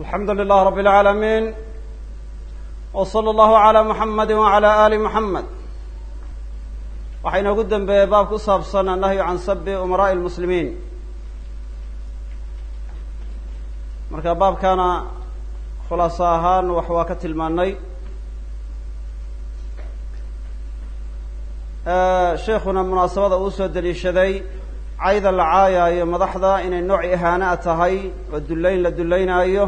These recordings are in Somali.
alxamdu lilah rab اlcaalamiin w slى اllahu عalى muxamadi wعalى ali muxamed waxaa inoogu dembeeyey baab ku saabsan annahyu can sabi umaraaءi اlmuslimiin marka baabkana khulaaso ahaan wax waa ka tilmaanay sheikuna munaasabada uu soo daliishaday cayda la caayaayo madaxda inay nooc ihaanaa tahay oo dullayn la dullaynaayo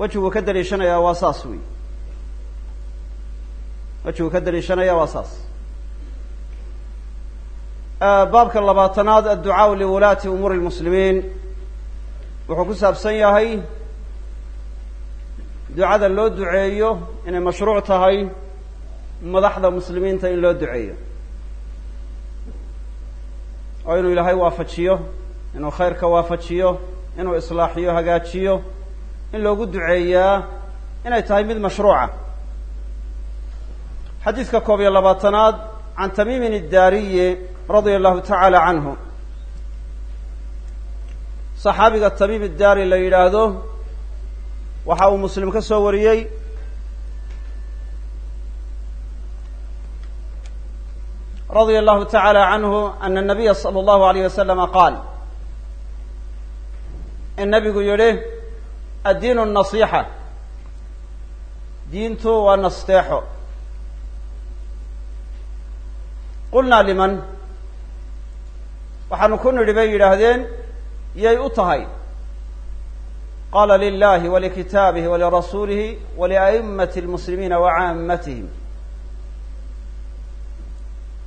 wejiguu ka daliishanayaa waa saas wey wejiguu ka daliishanaya waa saas. Baabka labaatanaad adducaau liwulaati umuuri lmuslimiin wuxuu ku saabsan yahay ducada loo duceeyo inay mashruuc tahay madaxda muslimiinta in loo duceeyo. Oo inuu ilaahay waafajiyo inuu khayrka waafajiyo inuu islaaxiyo hagaajiyo in loogu duceeyaa inay tahay mid mashruuca. Xadiidka koob iyo labaatanaad can tamiimin iddaariyi radia allahu tacaala canhu. Saxaabiga tamiim iddaari la yidhaahdo waxa uu muslim ka soo wariyey radia allahu tacaala canhu ana nabiya sala allahu alayh wasalama qaal in nabigu addiinu nasiixa diintu waa nasteexo qulnaa liman waxaanu ku nidhi bay yidhaahdeen yay u tahay qaala lilahi walikitaabihi walirasuulihi walia'immati lmuslimiina wa caammatihim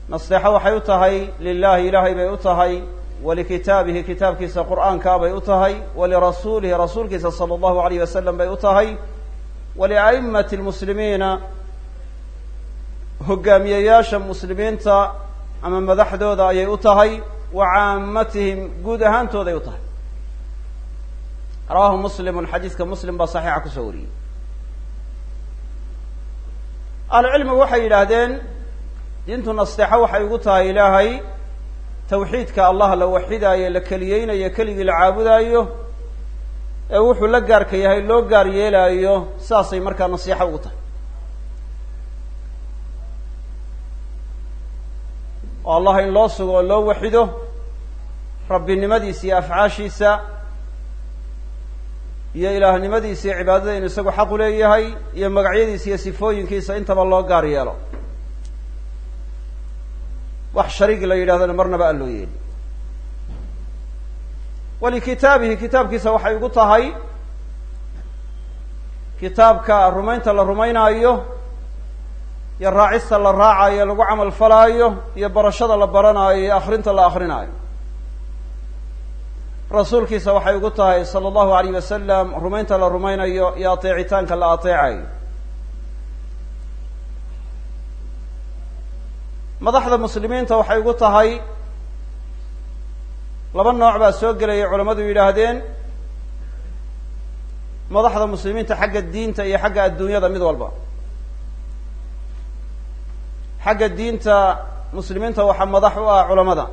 nasteexo waxay u tahay lilahi ilaahay bay u tahay walikitaabihi kitaabkiisa qur'aankaa bay u tahay walirasuulihi rasuulkiisa sala allahu alayh wasalam bay u tahay walia'immati lmuslimiina hogaamiyeyaasha muslimiinta ama madaxdooda ayay u tahay wa caammatihim guud ahaantooday u tahay rawaahu muslimun xadiiska muslim baa saxiixa ku soo wariyey ahlucilmigu waxay yidhaahdeen diintu nasteexo waxay ugu tahay ilaahay tawxiidka allah la waxidaayo la keliyeynayo keligii la caabudaayo ee wuxuu la gaarka yahay loo gaar yeelaayo saasay markaa nasiixo ugu tahay. Oo allah in loo sugo oo loo waxido rabbinimadiisa iyo afcaashiisa iyo ilaahnimadiisa iyo cibaadada inu isagu xaq u leeyahay iyo magacyadiisa iyo sifooyinkiisa intaba loo gaar yeelo wax shariig la yidhahdana marnaba aan loo yeeli walikitaabihi kitaabkiisa waxay ugu tahay kitaabka rumaynta la rumaynaayo iyo raacista la raacayo lagu camal falaayo iyo barashada la baranaayo iyo akrinta la akrinaayo rasuulkiisa waxay ugu tahay sala allahu alayh wasalam rumaynta la rumaynayo iyo ateecitaanka la ateecayo madaxda muslimiinta waxay ugu tahay laba nooc baa soo gelayay culammadu yidhaahdeen. Madaxda muslimiinta xagga diinta iyo xagga adduunyada mid walba. Xagga diinta muslimiinta waxaa madax u ah culamada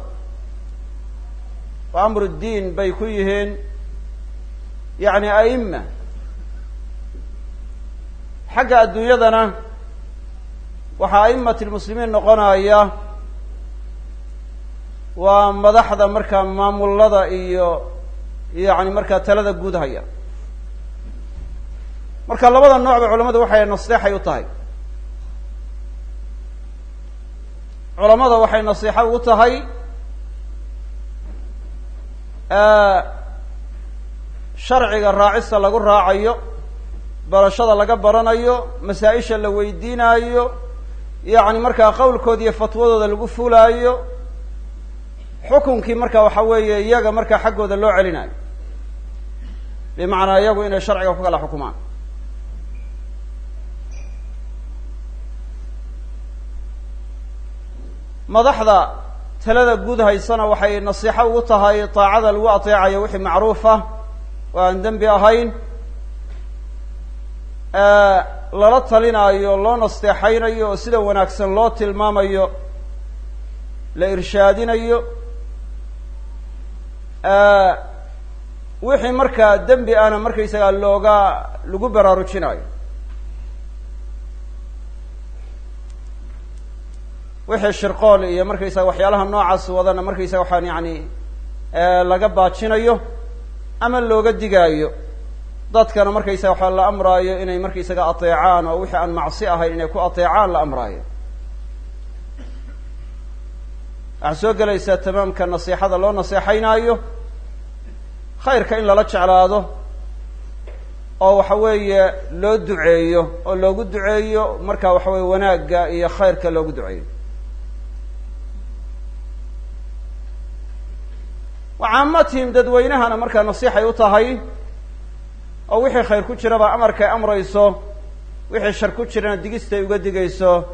oo amru ddiin bay ku yihiin. Yacni a'ima xagga adduunyadana waxaa a'immati lmuslimiin noqonaya waa madaxda markaa maamulada iyo yacni markaa talada guud haya. Marka labada nooc ba culamadu waxay nasteexay u tahay. Culamada waxay nasiixo ugu tahay sharciga raacista lagu raacayo barashada laga baranayo masaa-isha la weydiinaayo yacni markaa qawlkooda iyo fatwadooda lagu fulaayo xukunkii marka waxa weeye iyaga markaa xaggooda loo celinayo bimacnaa iyagu inay sharciga ku kala xukumaan. Madaxda talada guud haysana waxay nasiixo ugu tahay taacada lagu ateecayo wixii macruufa oo aan dembi ahayn lala talinaayo loo nasteexaynayo oo sida wanaagsan loo tilmaamayo la irshaadinayo wixii markaa dembi ana markaysagaa looga lagu baraarujinayo wixii shirqool iyo markaysaga waxyaalaha noocaas wadana markaysaga waxaan yani laga baajinayo ama looga digaayo dadkana markaysaga waxaa la amraayo inay markaysaga ateecaan oo wixii aan macsi ahayn inay ku ateecaan la amraayo. Waxaa soo gelaysaa tamaamka nasiixada loo naseexaynaayo khayrka in lala jeclaado oo waxa weeye loo duceeyo oo loogu duceeyo marka waxa weye wanaagga iyo khayrka loogu duceeyo. Wacaamatihim dadweynahana markaa nasiixay u tahay oo wixii khayr ku jiraba amarkay amrayso wixii shar ku jirana digistay uga digayso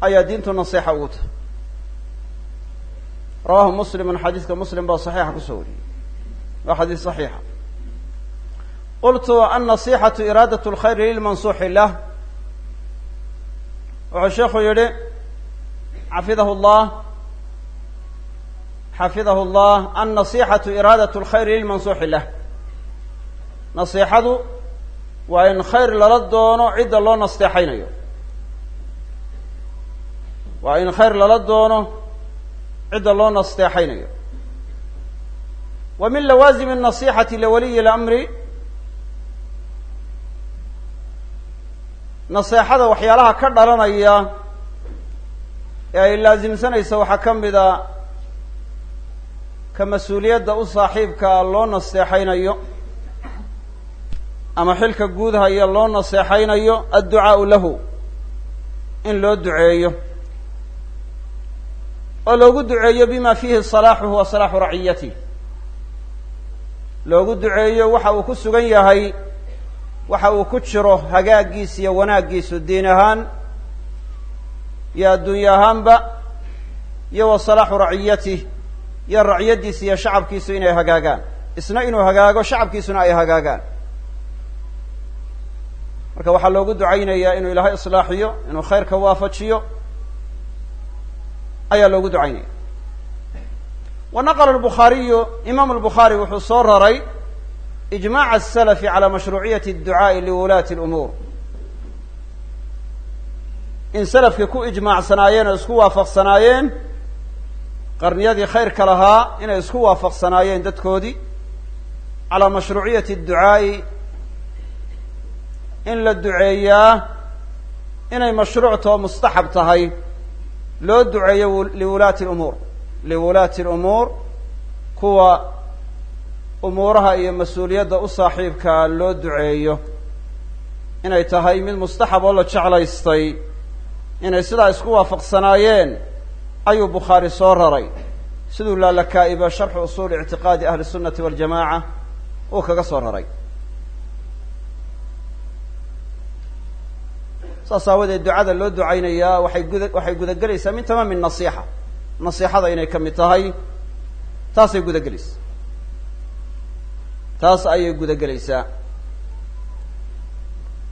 ayaa diintu nasiixa ugu tahay. Rawahu muslimun xadiiska muslim baa saxiixa ku soo wariyey. Waa xadiis saxiixa. Qultu annasixatu iraadat lkhayri lilmansuuxi lah. Wuxuu sheekhu yihi xafidahu llah xafidahu llah annasixatu iraadat lkhayri lilmansuuxi lah nasiixadu waa in khayr lala doono cidda loo nasteexaynayo waa in khayr lala doono cidda loo nasteexaynayo wa min lawaazim النasixati liwaliyi اlamri naseexada waxyaalaha ka dhalanaya ee ay laasimsanaysa waxaa ka mida ka mas-uuliyadda u saaxiibkaa loo nasteexaynayo ama xilka guud haya loo naseexaynayo adducaau lahu in loo duceeyo. Oo loogu duceeyo bima fiihi salaaxuhu wa salaaxu raciyatih loogu duceeyo waxa uu ku sugan yahay waxa uu ku jiro hagaaggiis iyo wanaaggiisu diin ahaan iyo adduunye ahaanba iyo wa salaaxu raciyatih iyo raciyaddiisa iyo shacabkiisu inay hagaagaan. Isna inuu hagaago shacabkiisuna ay hagaagaan marka waxaa loogu ducaynayaa inuu ilaahay islaaxiyo inuu khayrka waafajiyo ayaa loogu ducaynaya wa naqla imaam albukhaari wuxuu soo raray ijmac asalafi cala mashruuciyati adducaai liwulaati lumuur in salafkii ku ijmaacsanaayeen oo isku waafaqsanaayeen qarniyadii khayrka lahaa inay isku waafaqsanaayeen dadkoodii calaa mashruuciyati adducaai in la duceeyaa inay mashruucta oo mustaxab tahay loo duceeyo liwulaati lumuur liwulaati lumuur kuwa umuuraha iyo mas'uuliyadda u saaxiibkaa loo duceeyo. Inay tahay mid mustaxab oo la jeclaystay inay sidaa isku waafaqsanaayeen ayuu bukhaari soo raray. Siduu laalakaa'iba sharxu usuuli ictiqaadi ahli sunnati waljamaca uu kaga soo raray saas aawadeed ducada loo ducaynayaa waxay guda waxay gudagelaysaa min tamaami nasiixa nasiixada inay ka mid tahay taasay gudagelaysaa. Taas ayay gudagelaysaa.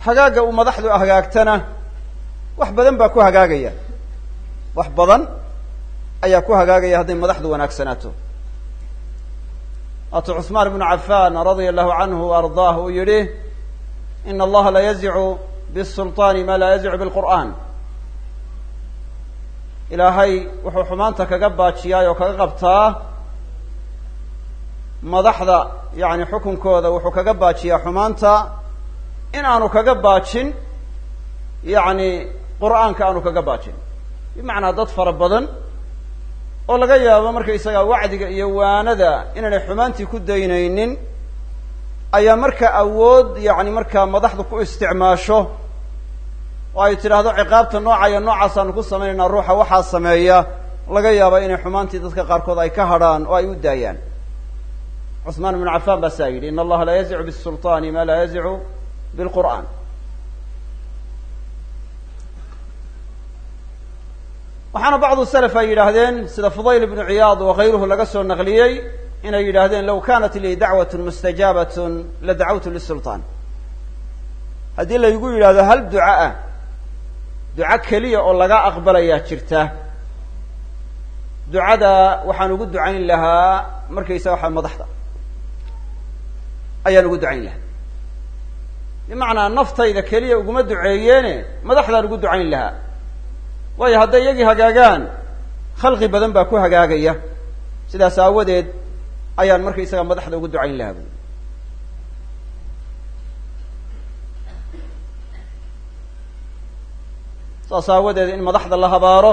Hagaagga uu madaxdu hagaagtana wax badan baa ku hagaagaya. Wax badan ayaa ku hagaagaya hadday madaxdu wanaagsanaato waatuu cusmaan ibnu cafaan radia allahu canhu wa ardaah uu yihi ina allaha la bsulطaani ma laa yazicu bilqur'an ilaahay wuxuu xumaanta kaga baajiyaay oo kaga qabtaa madaxda yani xukunkooda wuxuu kaga baajiyaa xumaanta in aanu kaga baajin yani qur'aanka aanu kaga baajin bimacnaa dad fara badan oo laga yaabo markaysaga wacdiga iyo waanada inaanay xumaantii ku daynaynin ayaa marka awood yani markaa madaxdu ku isticmaasho oo ay tidhaahdo ciqaabta nooca iyo noocaasanu ku samaynaynaa ruuxa waxaa sameeya laga yaaba inay xumaantii dadka qaarkood ay ka hadrhaan oo ay u daayaan. Cusmaan ibnu cafaan baa saa yidhi in allaha laa yazicu bisulطaani ma laa yazicu bilqur'an waxaana bacdu salaf ay yidhaahdeen sida fudayl ibnu ciyaad wa kayruhu laga soo naqliyey inay yidhaahdeen low kanat lii dacwat mustajaabat la dacawtu lisulطaan haddii laygu yidhahdo hal duca ah duco keliya oo laga aqbalayaa jirta. Ducada waxaan ugu ducayn lahaa markaysa waxaa madaxda. Ayaan ugu ducayn lahaa. Bimacnaa naftayda keliya uguma duceeyeene madaxdaan ugu ducayn lahaa. Waayo hadday iyagii hagaagaan khalqi badan baa ku hagaagaya. Sidaas aawadeed ayaan markaysaga madaxda ugu ducayn lahaa buui saas aawadeed in madaxda la habaaro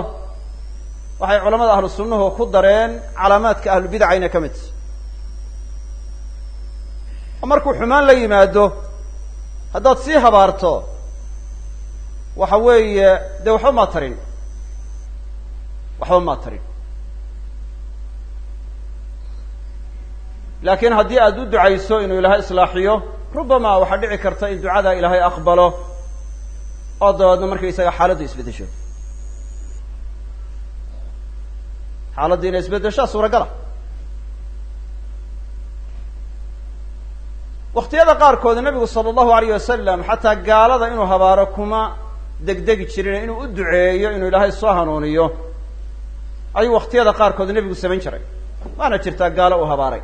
waxay culamada ahlu sunnuhu ku dareen calaamaadka ahlubidaca inay ka mid. Markuu xumaan la yimaado haddaad sii habaarto waxa weeye dee waxba maa tarin. Waxba maa tarin. Laakiin haddii aad u ducayso inuu ilaahay islaaxiyo rubama waxaa dhici karta in ducadaa ilaahay aqbalo oo dabeedna markaysaga xaaladdu isbeddesho xaaladdu inay isbeddeshaa suuragala. Waktiyada qaarkood nabigu sala allahu alayh wasalam xataa gaalada inuu habaaro kuma degdegi jirin inuu u duceeyo inuu ilaahay soo hanuuniyo. Ayuu waktiyada qaarkood nebigu samayn jiray. Waana jirtaa gaalo uu habaaray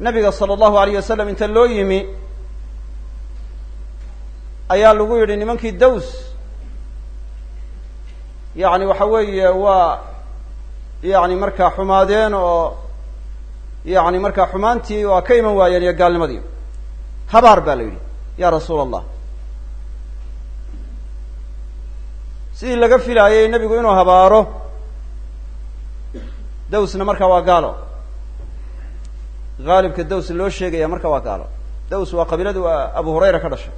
nabiga sala allahu alayh wasalam inta loo yimi ayaa lagu yidhi nimankii daws yacni waxa weeye waa yacni markaa xumaadeen oo yacni markaa xumaantii waa ka iman waayeen iyo gaalnimadii habaar baa la yidhi ya rasuula allah sidii laga filaayay nebigu inuu habaaro dawsna markaa waa gaalo haalibka daws loo sheegaya marka waa gaalo. Daws waa qabiiladu abu hurayra ka dhashay.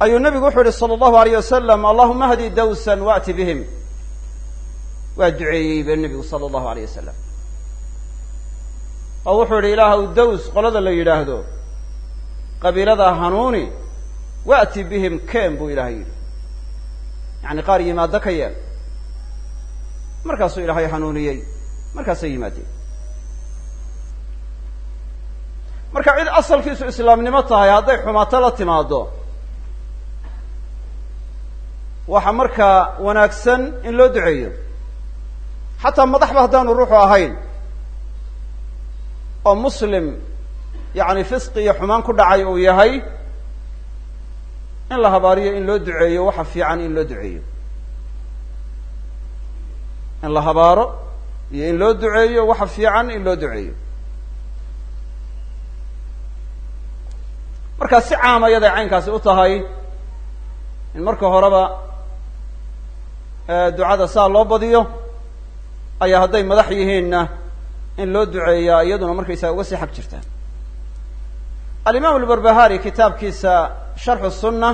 Ayuu nabigu wuxuu yihi sala allahu alayh wasalam allahuma hdi dawsan waati bihim. Waa duceeyey be nebigu sala allahu alayh wasalam oo wuxuu yihi ilaahw daws qolada la yidhaahdo qabiilada hanuuni waati bihim ken buu ilahay yidhi. Yani qaar yimaado ka yeel markaasuu ilaahay hanuuniyey. Markaasay yimaadeen marka cid asalkiisu islaamnimo tahay hadday xumaato la timaado waxa markaa wanaagsan in loo duceeyo. Xataa madaxba haddaanu ruuxu ahayn oo muslim yacni fisqi iyo xumaan ku dhacay uu yahay in la habaariyo in loo duceeyo waxa fiican in loo duceeyo. In la habaaro iyo in loo duceeyo waxa fiican in loo duceeyo markaa si caama yaday caynkaasi u tahay in marka horeba ducada saa loo badiyo ayaa hadday madax yihiinna in loo duceeyaa iyaduna markaysaga uga sii xag jirtaa alimaam albarbahari kitaabkiisa sharxu sunna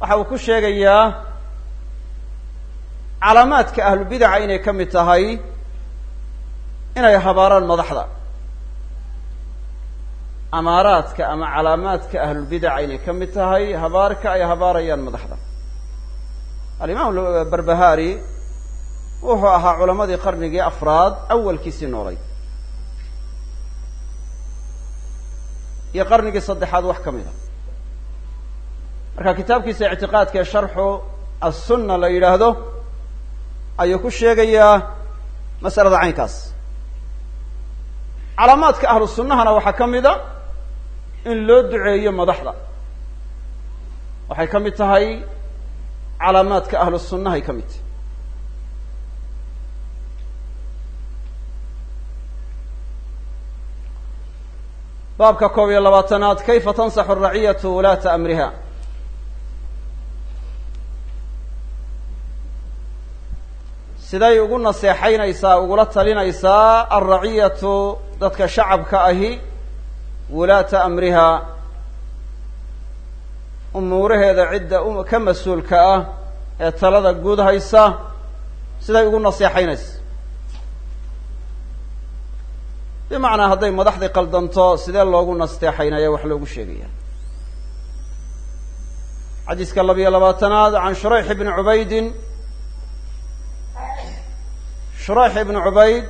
waxa uu ku sheegayaa calaamaadka ahlubidaca inay ka mid tahay inay habaaraan madaxda amaaraadka ama calaamaadka ahlulbidaca inay ka mid tahay habaarka ay habaarayaan madaxda. Alimaam barbahari wuxuu ahaa culamadii qarnigii afraad awalkiisii noolay iyo qarnigii saddexaad wax ka mid a marka kitaabkiisa ictiqaadka ee sharxu assunna la yidhaahdo ayuu ku sheegayaa mas'alada caynkaas. Calaamaadka ahlu sunnahana waxaa ka mid a in loo duceeyo madaxda. Waxay ka mid tahay calaamaadka ahlu sunnahay ka mid. Tahay baabka koob iyo labaatanaad kayfa tansaxu araciyatu wulaata amriha? Siday ugu naseexaynaysaa ugula talinaysaa alraciyatu dadka shacabka ahi wulaata amriha umuuraheeda cidda ka mas'uulka ah ee talada guud haysa siday ugu naseexaynaysa bimacnaa hadday madaxdii qaldanto sidee loogu nasteexaynaya wax loogu sheegaya? Xadiiska labiyo labaatanaad can shurayx ibni cubaydin. Shurayx ibni cubayd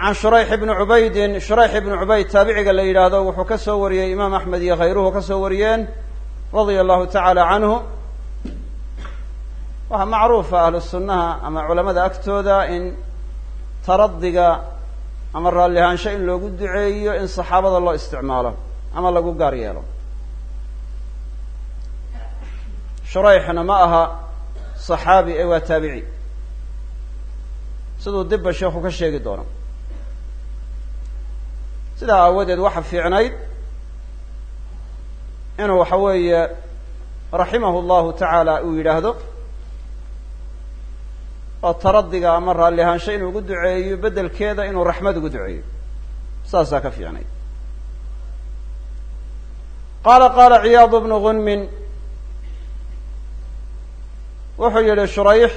can shurayx ibni cubaydin shurayx ibni cubayd taabiciga la yidhaahdo wuxuu ka soo wariyey imaam axmed iyo khayruhu ka soo wariyeen radia allahu tacaala canhu. Waxaa macruufa ahlu sunnaha ama culamada agtooda in taradiga ama raalli ahaansho in loogu duceeyo in saxaabada loo isticmaalo ama lagu gaar yeelo. Shurayxna ma aha saxaabi ee waa taabici. Siduu dibba sheekhu ka sheegi doono sidaa aawadeed waxa fiicnayd inuu waxa weeye raximahu llahu tacaala uu yidhaahdo oo taradiga ama raalli ahaansho inuu ugu duceeyo beddelkeeda inuu raxmad ugu duceeyo. Saasaa ka fiicnayd. Qaala qaala ciyaad bnu gunmin wuxuu yihi shurayx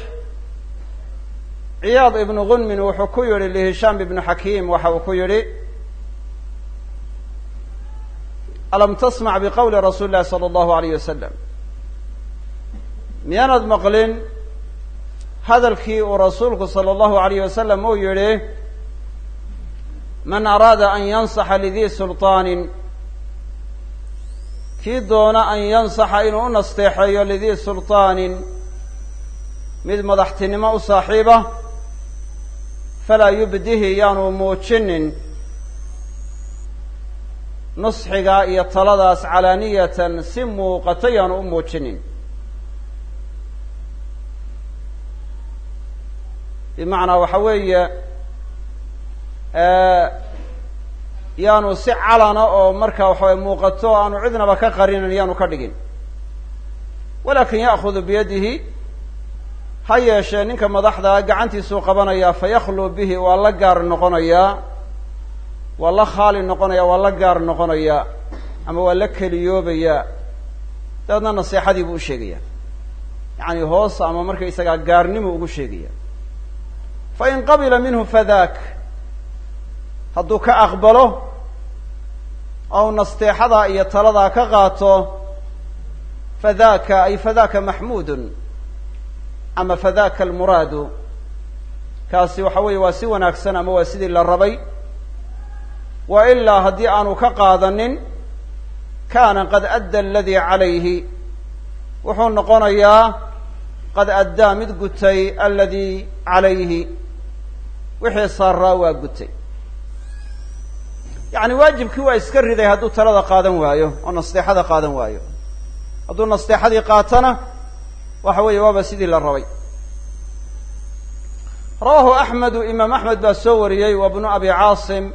ciyaad ibnu gunmin wuxuu ku yihi lihishaam ibnu xakiim waxa uu ku yihi alam tasmac biqowli rasuuli llahi sala allahu alayh wasalam miyaanad maqlin hadalkii uu rasuulku sala allahu alayh wasalam uu yihi man araada an yansaxa lidii sulطaanin kii doona an yansaxa inuu u nasteexeeyo lidii sulطaanin mid madaxtinimo u saaxiiba falaa yubdihi yaanu muujinin nusxiga iyo taladaas calaaniyatan si muuqato yaanu u muujinin. Bimacnaa waxa weeye yaanu si calana oo marka waxaway muuqato aanu cidnaba ka qarinin yaanu ka dhigin. Walakin ya'kudu biyadihi ha yeeshee ninka madaxdaa gacantiisuu qabanayaa fayakluu bihi waa la gaar noqonayaa waa la khaali noqonaya waa la gaar noqonayaa ama waa la keliyoobayaa. Dabeedna naseexadii buu u sheegaya yacani hoos ama markaysagaa gaarnimu ugu sheegaya fain qabila minhu fadak hadduu ka aqbalo ou nasteexadaa iyo taladaa ka qaato fadaka ay fadaka maxmuudun ama fadaka almuraadu. Kaasi waxa weeye waa si wanaagsan ama waa sidii la rabay wa ilaa haddii aanu ka qaadanin kaana qad adda aladii calayhi. Wuxuu noqonayaa qad addaa mid gutay aladii calayhi. Wixii saaraa waa gutay. Yacni waajibkii waa iska riday hadduu talada qaadan waayo oo nasteexada qaadan waayo. Hadduu nasteexadii qaatana waxa weeye waaba sidii la rabay. Rawahu axmedu imaam axmed baa soo wariyey wa bnu abi caasim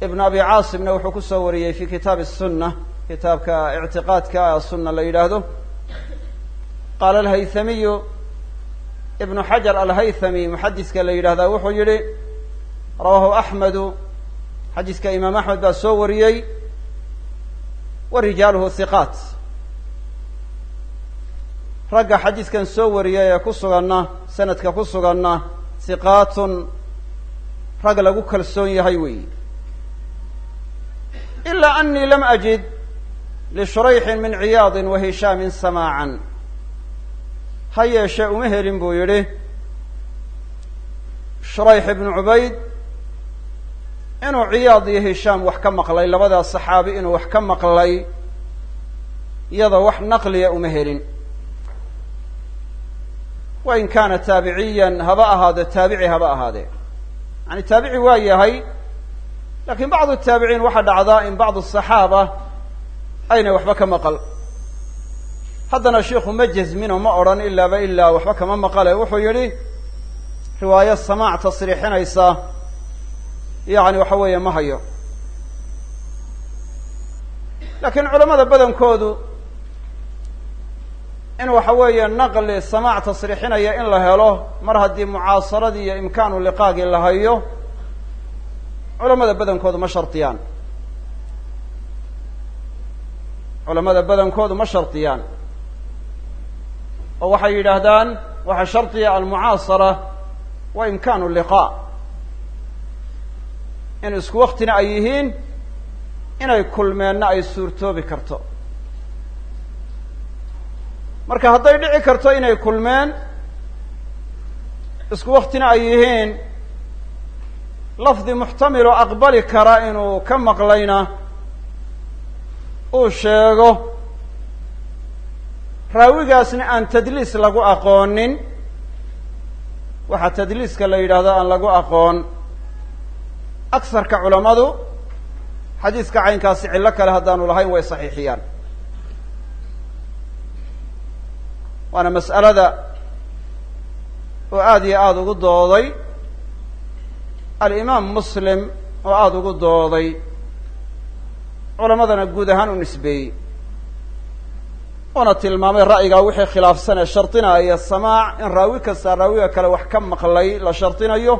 ibnu abi caasimna wuxuu ku soo wariyey fi kitaabi الsuna kitaabka ictiqaadka asuna la yidhaahdo. Qaala alhaythamiyu ibnu xajar alhaythami muxadiska la yidhahdaa wuxuu yihi rawahu axmedu xadiiska imaam axmed baa soo wariyey wa rijaaluhu hiqaat ragga xadiiskan soo wariyay ee ku suganna sanadka ku suganna hiqaatun rag lagu kalsoon yahay weeyi ilaa anii lam ajid lishurayxin min ciyaadin wa hishaamin samaacan ha yeeshee uma helin buu yidhi shurayx ibnu cubayd inuu ciyaad iyo hishaam wax ka maqlay labadaas saxaabi inuu wax ka maqlay iyadoo wax naqliya uma helin wain kaana taabiciyan haba ahaade taabici haba ahaadee yani taabici waa yahay laakiin bacdu taabiciin waxaa dhacdaa in bacdu asaxaaba aynay waxba ka maqal. Haddana shiiku ma jazmino ma odhan ilaaba ilaa waxba kama maqale. Wuxuu yihi riwaayo samaac tasriixinaysa. Yani waxa weeye ma hayo. Laakiin culamada badankoodu in waxa weeye naqli samaac tasriixinaya in la helo mar haddii mucaasaradii iyo imkaanu liqaagii la hayo culamada badankoodu ma shardiyaan culamada badankoodu ma shardiyaan oo waxay yidhaahdaan waxaa shardiya almucaasara wa imkaanu liqaa. In isku waktina ay yihiin inay kulmeenna ay suurtoobi karto. Marka hadday dhici karto inay kulmeen isku waktina ay yihiin lafdi muxtamiloo aqbali kara inuu ka maqlayna uu sheego raawigaasna aan tadliis lagu aqoonin waxaa tadliiska la yidhaahdo aan lagu aqoon. Aksarka culammadu xadiiska caynkaasi cillo kale haddaanu lahayn way saxiixiyaan. Waana mas'alada oo aada iyo aada ugu dooday alimaam muslim oo aada ugu dooday culammadana guud ahaan u nisbeeyey. Oona tilmaamay ra'yigaa wixii khilaafsan ee shardinaya samaac in raawi kasta raawiga kale wax ka maqlay la shardinayo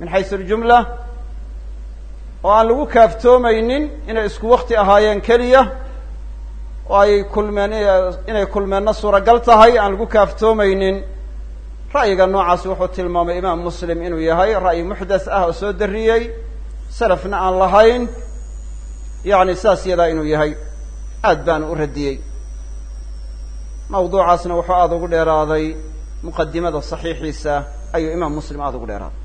min xaysu aljumla oo aan lagu kaaftoomaynin inay isku wakti ahaayeen keliya oo ay kulmeen inay kulmeenna suuragal tahay aan lagu kaaftoomaynin ra'yiga noocaasi wuxuu tilmaamay imaam muslim inuu yahay ra'yi muxdas ah oo soo dariyey salafna aan lahayn yacni saas yadaa inuu yahay. Aad baanu u radiyey. Mawduucaasna wuxuu aada ugu dheeraaday muqadimada saxiixiisa ayuu imaam muslim aada ugu dheeraaday.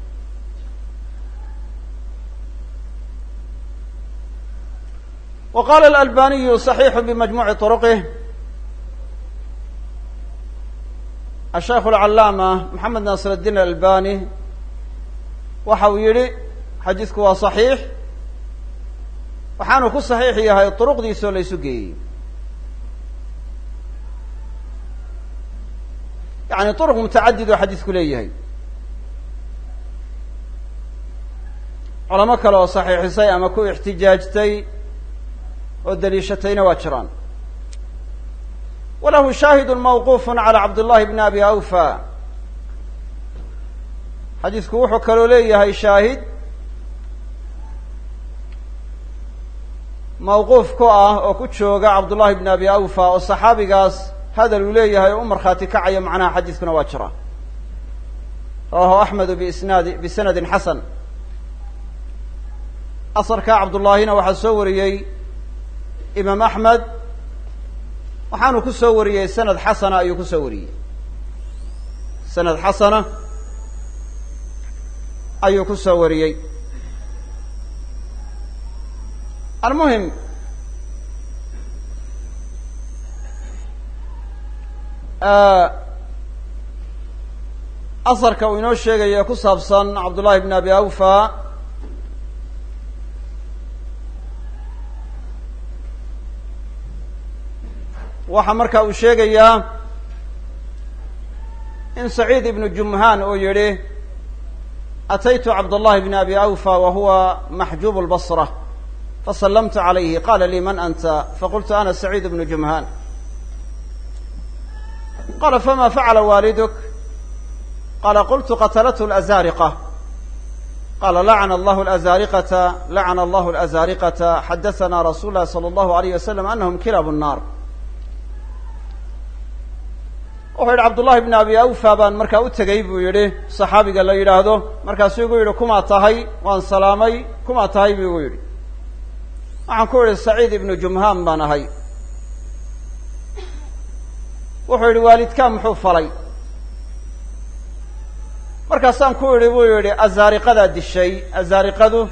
Wa qala alalbaniyu صaxiixu bimajmuuci asheekhu alcalaama maxamed naasir addiin albani waxa uu yidhi xadiidku waa saxiix waxaanu ku saxiix yahay duruqdiisoo la ysu geeyey yani duruq mutacadid oo xadiidku leeyahay culamo kale oo saxiixisay ama ku ixtijaajtay oo daliishatayna waa jiraan walahu shaahidu mawquuf calى cabd llahi bni abi awfa xadiisku wuxuu kaloo leeyahay shaahid mawquuf ku ah oo ku jooga cabdullahi bn abi awfa oo saxaabigaas hadal uu leeyahay oo u markhaati kacaya macnaha xadiiskuna waa jira rawahu axmedu biisnaadi bisanadin xasan asarka cabdullaahina waxaa soo wariyey imaam axmed waxaanu ku soo wariyey sanad xasana ayuu ku soo wariyey. Sanad xasana ayuu ku soo wariyey. Almuhim asarka uu inoo sheegaya ee ku saabsan cabdullahi bn abi awfa waxaa marka uu sheegayaa in saciid ibnu jumhaan oo yidhi ataytu cabdullahi bn abi awfa wa huwa maxjuub lbasra fasalamtu calayhi qala lii man anta? Faqultu ana saciid bnu jumhaan qala fama facala waaliduk qala qultu qatalathu lazariqa qala lacna allahu lazariqata lacna allahu lazariqata xadahanaa rasuul lahi salى allahu alayh wasalam anahum kilaabu nnaar wuxuu yihi cabdullahi bn abi awfa baan markaa u tegey buu yihi صaxaabiga la yidhaahdo markaasuu igu yihi kumaa tahay? Waan salaamay. Kumaa tahay? bu igu yidhi. Waxaan ku idhi saciid ibnu jumhaan baan ahay. Wuxuu yidhi waalidkaa muxuu falay? Markaasaan ku idhi buu yidhi azaariqadaa dishay. Azaariqadu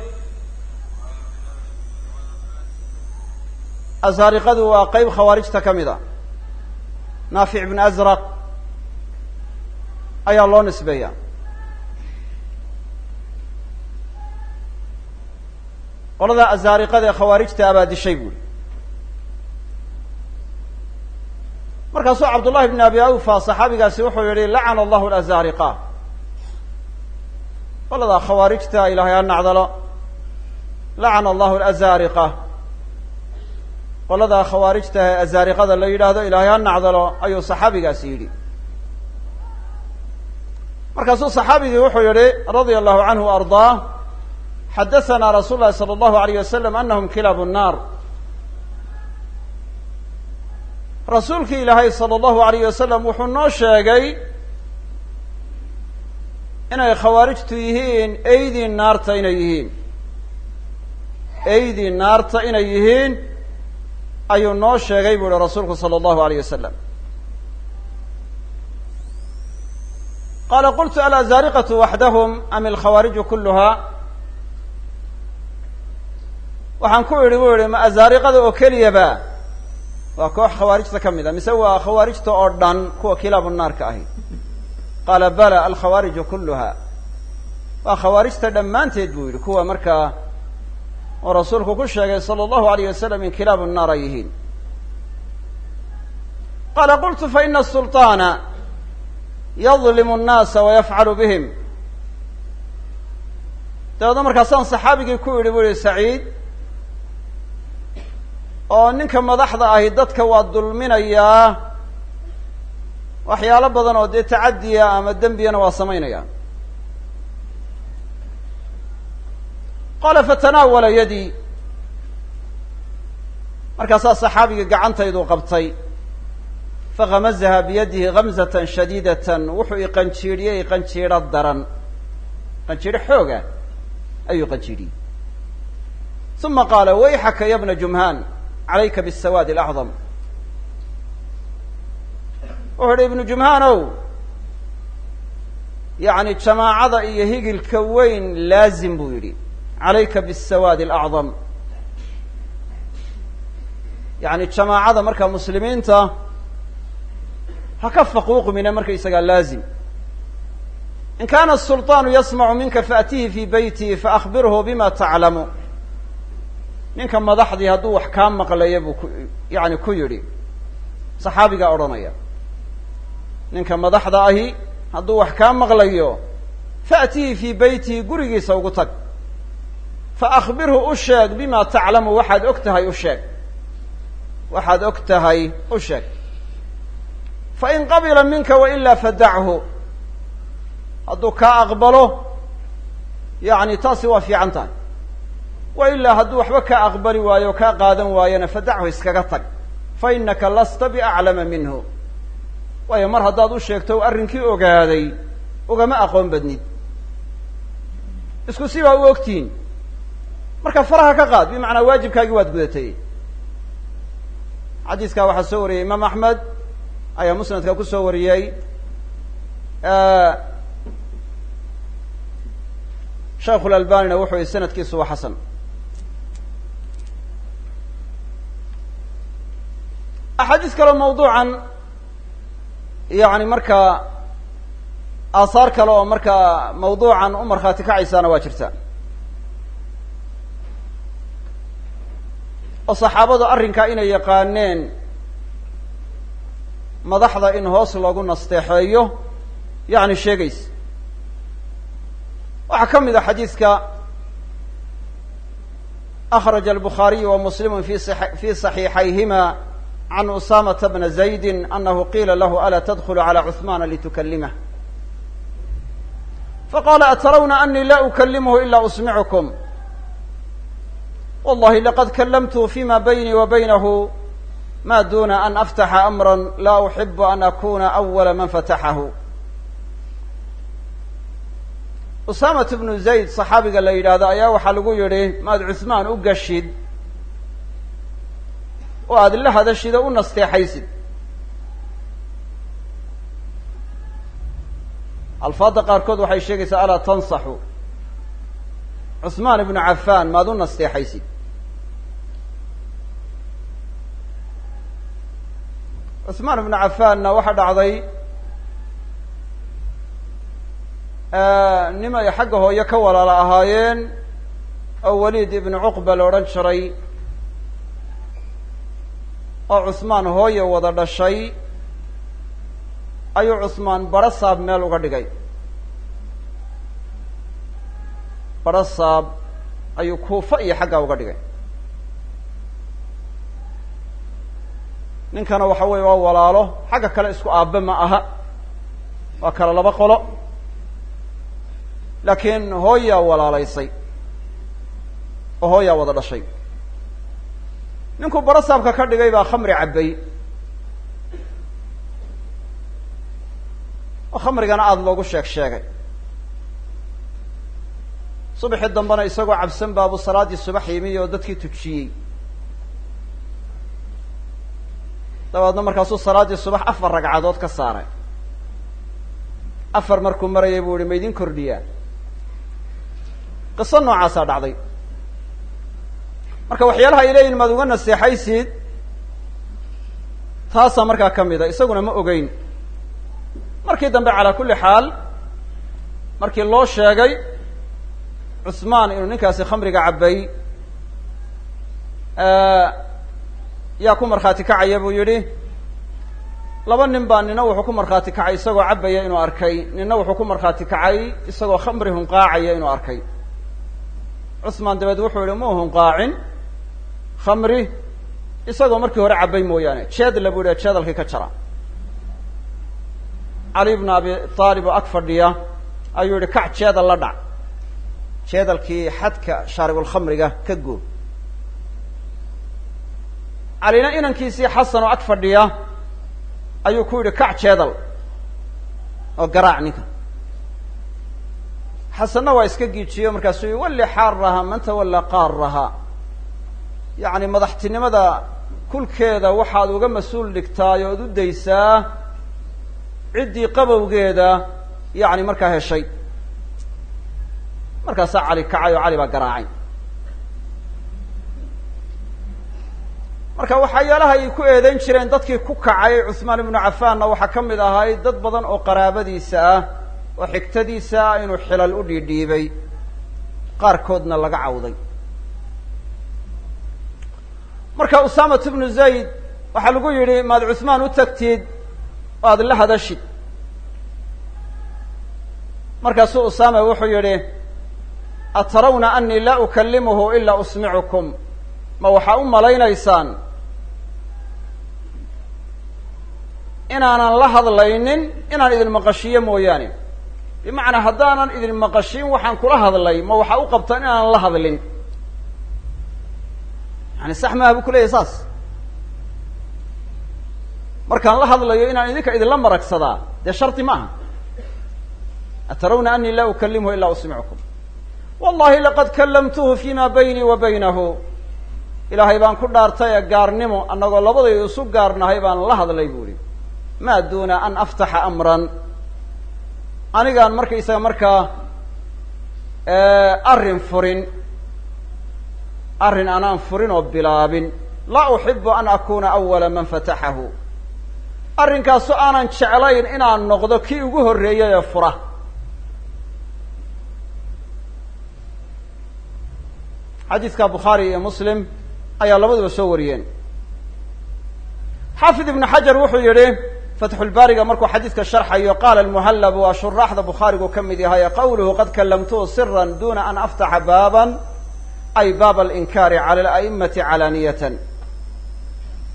azaariqadu waa qeyb khawaarijta ka mid naafic ibn azraq ayaa loo nisbeeya. Qoladaa azaariqada ee khawaarijta abaa dishay buuri markaasuu cabdullahi bn abi awfa saxaabigaasi wuxuu yihi lacana allahu alazaariqa. Qoladaa khawaarijta ilaahay ha nacdalo. Lacana allahu alazaariqa qoladaa khawaarijta ee azaariqada la yidhaahdo ilaahay ha nacdalo ayuu saxaabigaasi yidhi. Markaasuu saxaabigii wuxuu yihi radia allahu canhu ardaah xadaanaa rasuul lahi salى allahu alayh wasalam anahum kilaabu nnaar rasuulkii ilaahay salى allahu alayh wasalam wuxuu noo sheegay inay khawaarijtu yihiin eydii naarta inay yihiin. Eydii naarta inay yihiin ayuu noo sheegay bu uhi rasuulku salى اllahu alayh wasalam qala qultu alazaariqaة waxdahm am alkhawaariju kuluha waxaan ku idhi bu ihi ma azaariqada oo keliyaba waa koox khawaarijta ka mid a mise waa khawaarijta oo dhan kuwa kilaabu naarka ahi qaala bala alkhawaariju kulluha waa khawaarijta dhammaanteed buu yidhi kuwa markaa oo rasuulku ku sheegay sala allahu alayh wasalam in kilaabu naar ay yihiin. Qaala qultu faina asulطaana yadlimu nnaasa wayafcalu bihim. Dabeedna markaasaan saxaabigii ku yidhi bu yihi saciid oo ninka madaxda ahi dadka waa dulminayaa waxyaalo badan oo dee tacadiya ama dembiyana waa samaynaya qaala fatanaawala yadii markaasaa saxaabigii gacantaydu qabtay. Fakhamazaha biyadihi gamzatan shadiidatan wuxuu iqanjiidhiyey iqanjiidho daran. Qanjiidho xooga ayuu qanjiidhiyey uma qaala wayxaka ya bna jumhaan calayka bisawaadi alacdam wuxuu uhi ibnu jumhaanow yacni jamaacada iyo higilka weyn laazim buu yidhi calayka bisawaadi alacdam yacni jamaacada markaa muslimiinta ha ka faquuqmina markaysagaa laazim in kaana asulطaanu yasmacu minka faأtihi fi beyti faأkhbirhu bima taclamu ninka madaxdii hadduu wax kaa maqlaya buu ku yani ku yidhi saxaabigaa odhanaya ninka madaxda ahi hadduu wax kaa maqlayo faأtihi fii beytihi gurigiisa ugu tag faأkhbirhu u sheeg bima taclamu waxaad og tahay u sheeg. waxaad og tahay u sheeg. fain qabila minka wailaa fadachu hadduu kaa aqbalo yani taasi waa fiican tahay. wa ilaa hadduu waxba kaa aqbali waayo o kaa qaadan waayona fadachu iskaga tag. fa inaka lasta biaclama minhu waayo mar haddaad u sheegto u arrinkii ogaaday ugama aqoon badnid. isku si baa u ogtihiin marka faraha ka qaad bimacnaa waajibkaagii waad gudatay. Xadiiskaa waxaa soo wariyey imaam axmed ayaa musnadka ku soo wariyey shaikhu lalbanina wuxuu yihi sanadkiisu waa xasan. Axaadiis kaleo mawduucan yani markaa aahaar kale oo markaa mawduucan u markhaati kacaysaana waa jirta oo saxaabadu arrinkaa inay yaqaaneen madaxda in hoos loogu nasteexeeyo yacni sheegaysa waxaa ka mid a xadiidka akhraja albukhaariyu wa muslimu fi fi saxiixayhima can usamata bna zaydi anahu qiila lahu alaa tadkhulu calى cuhmana litukalimah faqaala atarawna anii la ukalimuhu ila usmicukum wallahi laqad kalamtu fima bayni wa baynahu ma duna an aftaxa amra la uxibu an akuna awala man fataxahu usaamat bnu zayd saxaabiga la yidhaahdo ayaa waxaa lagu yidhi maad cuhmaan u gashid oo aada la hadashid oo u nasteexaysid. Alfaadda qaarkood waxay sheegaysaa alaa tansaxu cuhmaan ibnu cafaan maad u nasteexaysid. Cuhmaan ibnu cafaanna waxaa dhacday nim ay xagga hooyo ka walaala ahaayeen oo waliid ibnu cuqba la odhan jiray oo cuhmaan hooye wada dhashay ayuu cuhmaan baro saab meel uga dhigay baro saab ayuu kuufa iyo xaggaa uga dhigay. Ninkana waxa weeye waa walaalo xagga kale isku aabbe ma aha. Waa kala laba qolo. Laakiin hooyaa walaalaysay. Oo hooyaa wada dhashay. Ninkuu baro saabka ka dhigay baa khamri cabbay. Oo khamrigana aada loogu sheeg sheegay subaxii dambena isagoo cabsan baabu salaaddii subax yimi oo dadkii tujiyey. Dabeedna markaasuu salaaddii subax afar ragcadood ka saaray. Afar markuu marayay buu ihi ma idin kordhiyaa. Qiso noocaasaa dhacday. Marka waxyaalaha ay leeyihiin maad uga naseexaysid taasaa markaa ka mida isaguna ma ogeyn. Markii dambe calaa kulli xaal markii loo sheegay cusmaan inuu ninkaasi khamriga cabbay yaa ku markhaati kacaya buu yidhi laba nin baa nina wuxuu ku markhaati kacay isagoo cabbaya inuu arkay nina wuxuu ku markhaati kacay isagoo khamri hunqaacaya inuu arkay. Cusmaan dabeed wuxuu yihi muu hunqaacin khamri isagoo markii hore cabbay mooyaane jeedla buu yihi jeedalkii ka jara. Cali bna abi aalib oo ag fadhiya ayuu yihi kac jeedal la dhac jeedalkii xadka shaaribulkhamriga ka goo calina inankiisii xasan oo ag fadhiya ayuu ku yidhi kac jeedal oo garaac ninka. Xasanna waa iska giijiyo markaasuu yihi walli xaaraha man tawallaa qaaraha yacni madaxtinimada kulkeeda waxaad uga mas'uul dhigtaay ood u daysaa ciddii qabowgeeda yacni markaa heshay markaasaa cali kacay oo cali baa garaacay. Marka waxyaalaha ay ku eedeyn jireen dadkii ku kacay cuhmaan ibnu cafaanna waxaa ka mid ahay dad badan oo qaraabadiisa ah oo xigtadiisa ah inuu xilal u dhiidhiibay. Qaarkoodna laga cawday. Marka usaamat ibnu zayd waxaa lagu yidhi maad cuhmaan u tagtid oo aada la hadashid. Markaasuu usaama wuxuu yidhi atarawna anii laa ukalimuhu ilaa usmicukum. Ma waxaa u malaynaysaan inaanan la hadlaynin inaan idin maqashiyo mooyaane. Bimacnaa haddaanan idin maqashin waxaan kula hadlay. Ma waxaa u qabtaan inaanan la hadlin. Yani sax maaha buu ku leeyahy saas. Markaan la hadlayo inaan idinka idinla maragsadaa dee shardi ma aha atarawna anii laa ukalimuhu ilaa usmicukum wallahi laqad kallamtuhu fima baynii wa baynahu. Ilaahay baan ku dhaartay ee gaarnimo annagoo labadaydu isu gaarnahay baan la hadlay bu ihi maa duuna an aftaxa amran. Anigaan markaysaga markaa arrin furin arrin anaan furin oo bilaabin laa uxibu an akuna awala man fataxahu. Arrinkaasoo aanan jeclayn inaan noqdo kii ugu horreeyay ee fura xadiidka bukhaari iyo muslim ayaa labaduba soo wariyeen. Xaafid ibnu xajar wuxuu yihi fatxulbaariga markuu xadiidka sharxayo qaala almuhallab waa shuraaxda bukhaarigu ka mid yahay qawluhu qad kallamtuhu sira duna an aftaxa baaban ay baab alinkaari cala ala'imati calaaniyatan.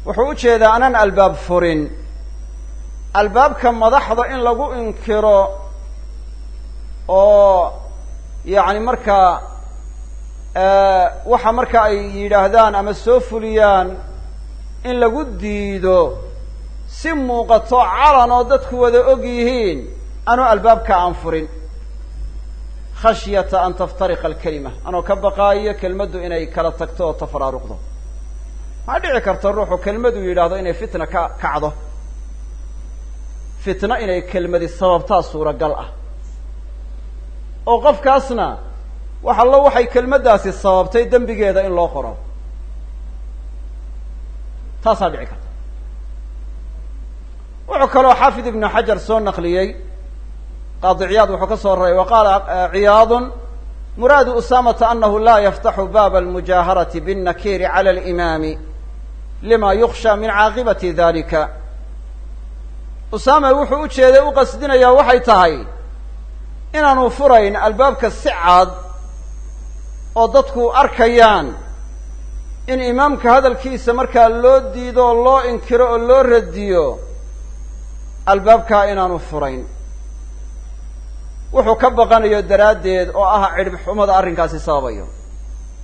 Wuxuu u jeedaa anaan albaab furin. Albaabka madaxda in lagu inkiro oo yacni markaa waxa marka ay yidhaahdaan ama soo fuliyaan in lagu diido si muuqato calan oo dadku wada og yihiin anuu albaabka aan furin. Khashyata an taftariqa alkalima anoo ka baqaayo kelmaddu inay kala tagto oo tafaraaruqdo. Waxaa dhici karta ruuxu kelmadu yidhaahdo inay fitna ka kacdo. Fitna inay kelmadi sababtaa suuragal ah. Oo qofkaasna wax allo waxay kelmaddaasi sababtay dembigeeda in loo qoro taasaa dhici karta. Wuxuu kaloo xaafid ibnu xajar soo naqliyey. Qaadi ciyaad wuxuu ka soo raray wa qaala ciyaadun muraadu usamata anahu la yaftaxu baba almujaaharati biاnnakiri cala alimaami lima yuksha min caaqibati dalika usaame wuxuu u jeeday u qasdinayaa waxay tahay inaanu furayn albaabka si cad oo dadku arkayaan in imaamka hadalkiisa markaa loo diido oo loo inkiro oo loo radiyo albaabkaa inaanu furayn. Wuxuu ka baqanayo daraaddeed oo ah cidhib xumada arrinkaasi sababayo.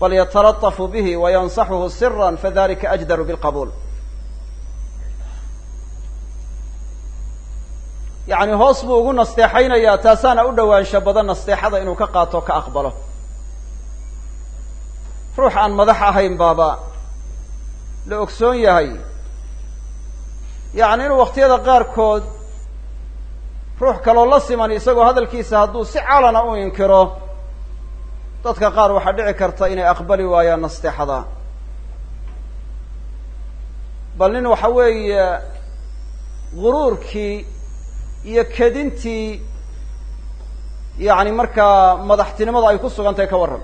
Bal yatalatafu bihi wa yansaxuhu sira fadalika ajdaru bilqabuul. Yacni hoos buu ugu nasteexaynayaa taasaana u dhowaansho badan nasteexada inuu ka qaato ka aqbalo ruux aan madax ahayn baaba. La ogsoon yahay. Yacni inuu wakhtiyada qaarkood ruux kaloo la siman isagoo hadalkiisa hadduu si calana u inkiro dadka qaar waxaa dhici karta inay aqbali waayaan nasteexada. Bal nin waxa weeye guruurkii iyo kedintii yacni markaa madaxtinimada ay ku sugan tahay ka warran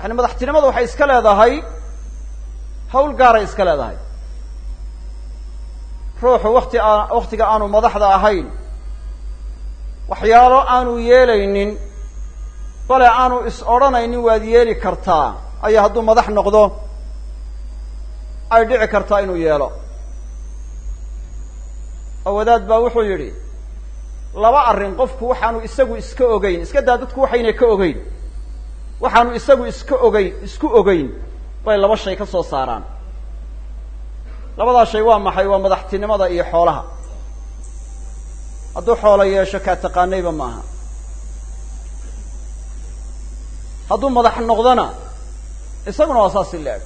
yacni madaxtinimada waxay iska leedahay hawl gaaray iska leedahay. Ruuxu wakti aa waktiga aanu madaxda ahayn waxyaalo aanu yeelaynin bale aanu is odhanaynin waad yeeli kartaa. Ayaa hadduu madax noqdo ay dhici kartaa inuu yeelo. Oo wadaad baa wuxuu yidhi laba arrin qofku waxaanu isagu iska ogeyn iska daa dadku waxaynay ka ogeyn waxaanu isagu iska ogeyn isku ogeyn bay laba shay ka soo saaraan. Labadaa shay waa maxay? Waa madaxtinimada iyo xoolaha. Hadduu xoolo yeesho kaa taqaanayba maaha hadduu madax noqdona isaguna waa saas i la-eg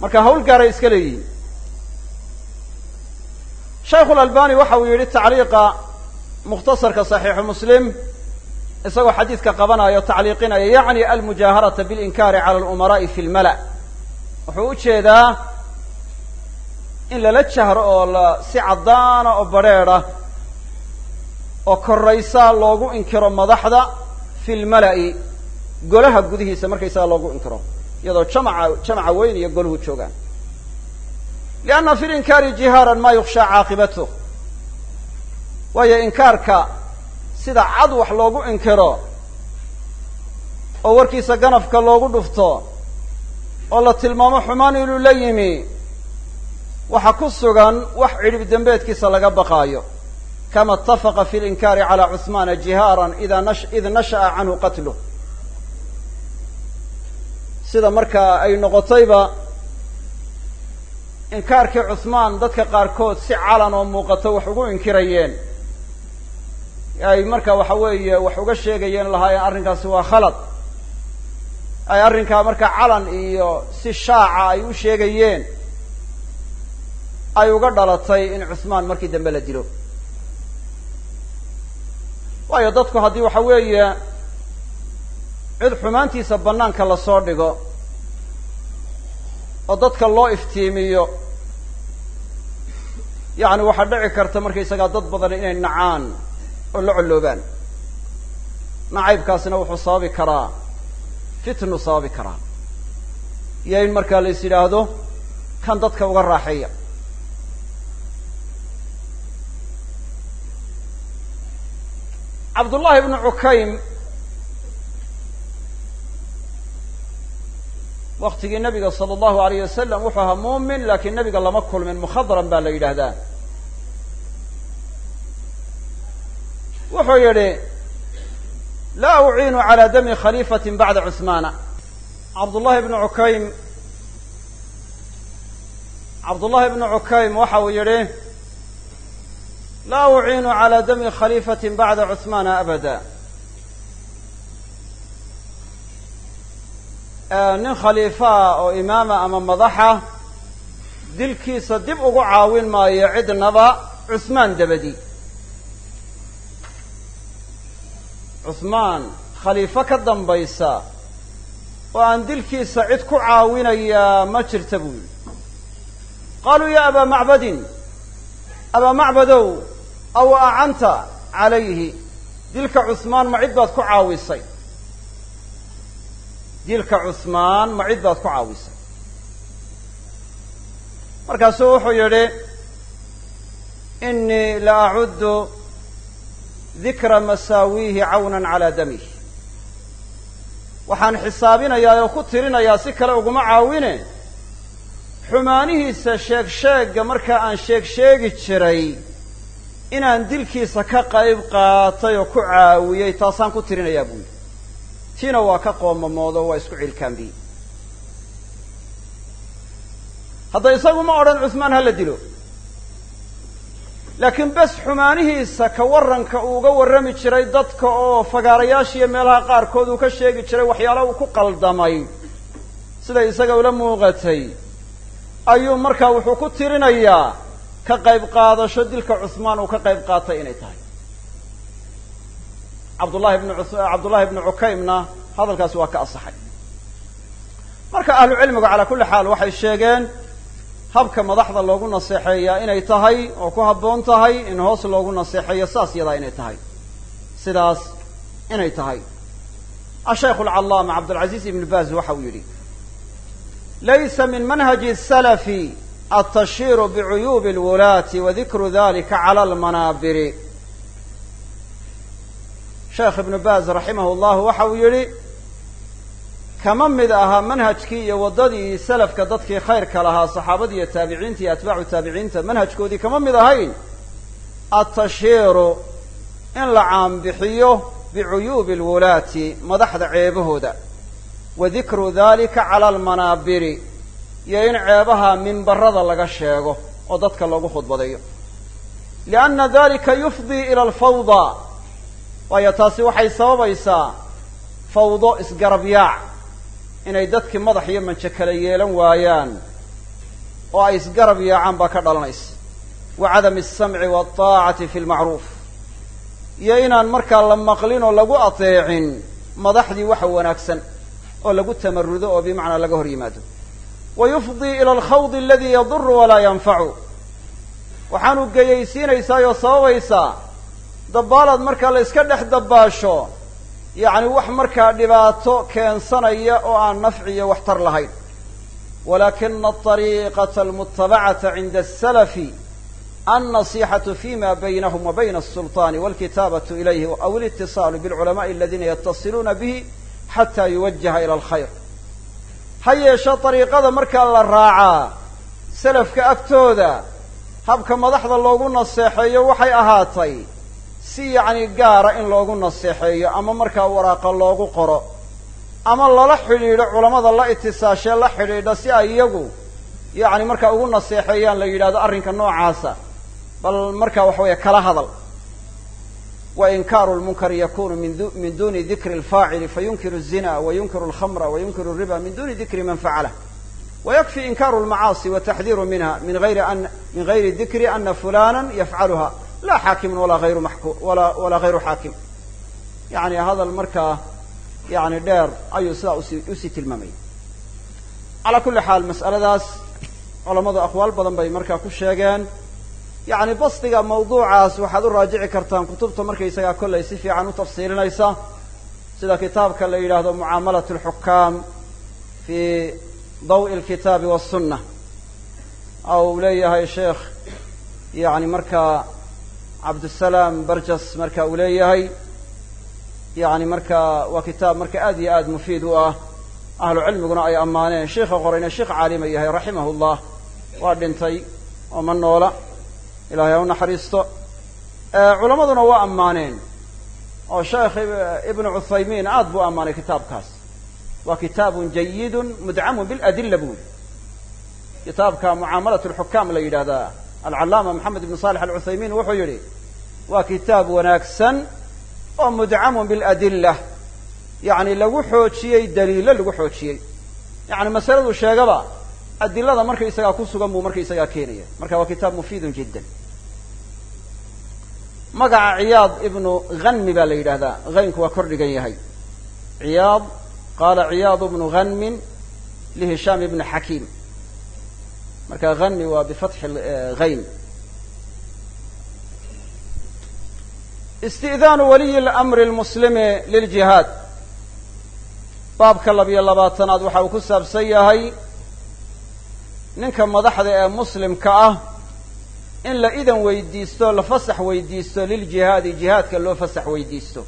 marka hawl gaaray iska leeyihiin. Shaykhu lalbani waxa uu yidhi tacliiqa mukhtasarka saxiixu muslim isagoo xadiidka qabanayo tacliiqinaya yacni almujaaharata bilinkaari cala alumara'i fi lmala. Wuxuu u jeedaa in lala jahro oo la si caddaana oo badrheedha oo korraysaa loogu inkiro madaxda fi lmala'i golaha gudihiisa markaysaga loogu inkiro iyadoo jamaca jamaca weyn iyo goluhu joogaan. Lianna fi linkaari jihaaran ma yukshaa caaqibatuh waayo inkaarka sida cad wax loogu inkiro oo warkiisa ganafka loogu dhufto oo la tilmaamo xumaan inuu la yimi waxa ku sugan wax cidhib dembeedkiisa laga baqaayo. Kama itafaqa fi linkaari cala cuhmaana jihaaran ida id nasha'a canhu qatluh sida markaa ay noqotayba inkaarkii cuhmaan dadka qaarkood si calan oo muuqato wax ugu inkirayeen ay marka waxa weeye wax uga sheegayeen lahaayeen arrinkaasi waa khalad. Ay arrinkaa marka calan iyo si shaaca ay u sheegayeen ay uga dhalatay in cuhmaan markii dambe la dilo. Waayo dadku haddii waxa weeye cid xumaantiisa bannaanka la soo dhigo oo dadka loo iftiimiyo yacni waxaa dhici karta markaysagaa dad badan inay nacaan oo la colloobaan. Nacaybkaasina wuxuu sababi karaa fitnu sababi karaa. Iyo in markaa la is yidhaahdo kan dadka uga raaxeeya. Cabdullahi ibnu cukaym waktigii nabiga sala allahu alayh wasalam wuxuu ahaa muumin laakiin nabiga lama kulmin mukhadran baa la yidhaahdaa wuxuu yidhi laa uciinu calى dami khaliifati bacda cuhmaana cabdullahi bnu cukaym cabdullahi bnu cukaym waxa uu yidhi laa uciinu calى dami khaliifati bacda cuhmaana abada. Nin khaliifaa oo imaama ama madaxa dilkiisa dib ugu caawin maayo cidnaba cuhmaan dabadi cuhmaan khaliifo ka dambaysa oo aan dilkiisa cid ku caawinayaa ma jirta buu yidhi. Qaaluu ya abaa macbadin abaa macbadow aw acanta calayhi? Dilka cuhmaan ma cid baad ku caawisay. Dilka cuhmaan ma cid baad ku caawisay. Markaasuu wuxuu yidhi inii la acuddu dikra masaawiihi cawnan calaa damih waxaan xisaabinayaa oo ku tirinayaa si kale uguma caawine xumaanihiisa sheeg sheegga markaa aan sheeg sheegi jiray inaan dilkiisa ka qayb qaatay oo ku caawiyey taasaan ku tirinayaa buu yidhi. Tiina waa ka qoomamoodo waa isku cilkaambiyey hadda isagu ma odhan cuhmaan ha la dilo laakiin bes xumaanihiisa ka warranka uu uga warrami jiray dadka oo fagaarayaashiiyo meelaha qaarkood uu ka sheegi jiray waxyaala uu ku qaldamay. Siday isaga ula muuqatay. Ayuu markaa wuxuu ku tirinayaa ka qayb qaadasho dilka cuhmaan uu ka qayb qaatay inay tahay. Cabdullahi bnu cabdullahi bnu cukaymna hadalkaasi waa ka asaxay. Marka ahlu cilmigu calaa kulli xaal waxay sheegeen habka madaxda loogu naseexeeyaa inay tahay oo ku habboon tahay in hoos loogu naseexeeyo saas yadaa inay tahay. Sidaas inay tahay. Ashaykhu alcallaama cabdulcaziiz ibnu baaz waxa uu yidhi laysa min manhaji salafi altashiiru bicuyuubi alwulaati wa dikru dalika cala almanaabiri. Sheekh ibnu baaz raximah llahu waxa uu yidhi kama mid ahaa manhajkii iyo waddadii salafka dadkii khayrka lahaa saxaabadii iyo taabiciinta iyo atbaacu taabiciinta manhajkoodii kama mid ahayn? Altashiiru in la caanbixiyo bicuyuubi alwulaati madaxda ceebahooda. Wa dikru dalika cala almanaabiri iyo in ceebaha mimbarada laga sheego oo dadka loogu khudbadeeyo lianna dalika yufdii ila alfawda waayo taasi waxay sababaysaa fawdo isgarabyaac inay dadkii madax iyo manjo kala yeelan waayaan oo ay isgarab yaacaan baa ka dhalanaysa. Wa cadami alsamci waataacati fi lmacruuf iyo inaan markaa la maqlin oo lagu ateecin madaxdii waxa wanaagsan oo lagu tamarudo oo bimacnaa laga hor yimaado. Wa yufdii ila alkhawdi aladi yaduru walaa yanfacu waxaanu geyaysiinaysaayoo sababaysaa dabbaalaad markaa la iska dhex dabbaasho yacni wax markaa dhibaato keensanaya oo aan nafci iyo waxtar lahayn walakina alطariiqata almutabacata cinda asalafi annasixatu fima baynahum wa bayna asulطani walkitaabatu ilayhi aw ilitisaalu bilculamaءi aladiina yatasiluuna bihi xata yuwajaha ila alkhayr ha yeeshe dariiqada markaa la raacaa salafka agtooda habka madaxda loogu naseexeeyo waxay ahaatay si yacni gaara in loogu naseexeeyo ama markaa waraaqa loogu qoro ama lala xidhiidho culammada la itisaashee la xidhiidha si ay iyagu yacni markaa ugu naseexeeyaan la yidhahdo arrinka noocaasa bal markaa waxa weeye kala hadal wa inkaaru lmunkari yakunu min duni dikri alfaacili fayunkiru الzina wa yunkiru alkhamra wa yunkiru الriba min duni dikri man facalah ويكفي إنكار المعاصي والتحذير منها من غير أن من غير ذكر أن فلانا laa xaakimun walaa hayru maxku walaa walaa hayru xaakim. Yani hadal markaa yani dheer ayuu sidaa usi u sii tilmaamaya calaa kulli xaal mas'aladaas culamadu aqwaal badan bay markaa ku sheegeen. Yacni basdiga mawduucaas waxaad u raajici kartaan kutubta markaysagaa kollay si fiican u tafsiilinaysa sida kitaabka la yidhaahdo mucaamalat alxukaam fii dawi alkitaabi waassunna a uu leeyahay sheekh yani markaa cabdusalaam barjas marka uu leeyahay. Yacni marka waa kitaab marka aad iyo aad mufiid u ah. Ahlu cilmiguna ay ammaaneen. Sheikha qorayna sheikh caalima yahay raximah ullah waa dhintay oo ma noola. Ilahay ha u naxariisto. Culammaduna waa ammaaneen. Oo sheekh ibnu cuthaymiin aad buu ammaanay kitaabkaas. Waa kitaabun jayidun mudcamun biladilla buuri kitaabka mucaamalat alxukaam la yidhahdaa alcallaama maxamed ibn salix alcuthaymin wuxuu yidhi waa kitaab wanaagsan oo mudcamun biladilla yacni lagu xoojiyey daliilo lagu xoojiyey. yacni masaladuu sheegaba adilada markaysagaa ku sugan buu markaysagaa keenaya. Marka waa kitaab mufiidun jiddan. Magaca ciyaad ibnu hanmi baa la yidhahdaa haynku waa kor dhigan yahay. Ciyaad qala ciyaad bnu hanmin lihishaam ibni xakiim marka hanmi waa bifatxi hayn isti'daanu waliyi lamri lmuslimi liljihaad. Baabka labiyo labaatanaad waxa uu ku saabsan yahay ninka madaxda ee muslimka ah in la idan weydiisto la fasax weydiisto liljihaadi jihaadka loo fasax weydiisto.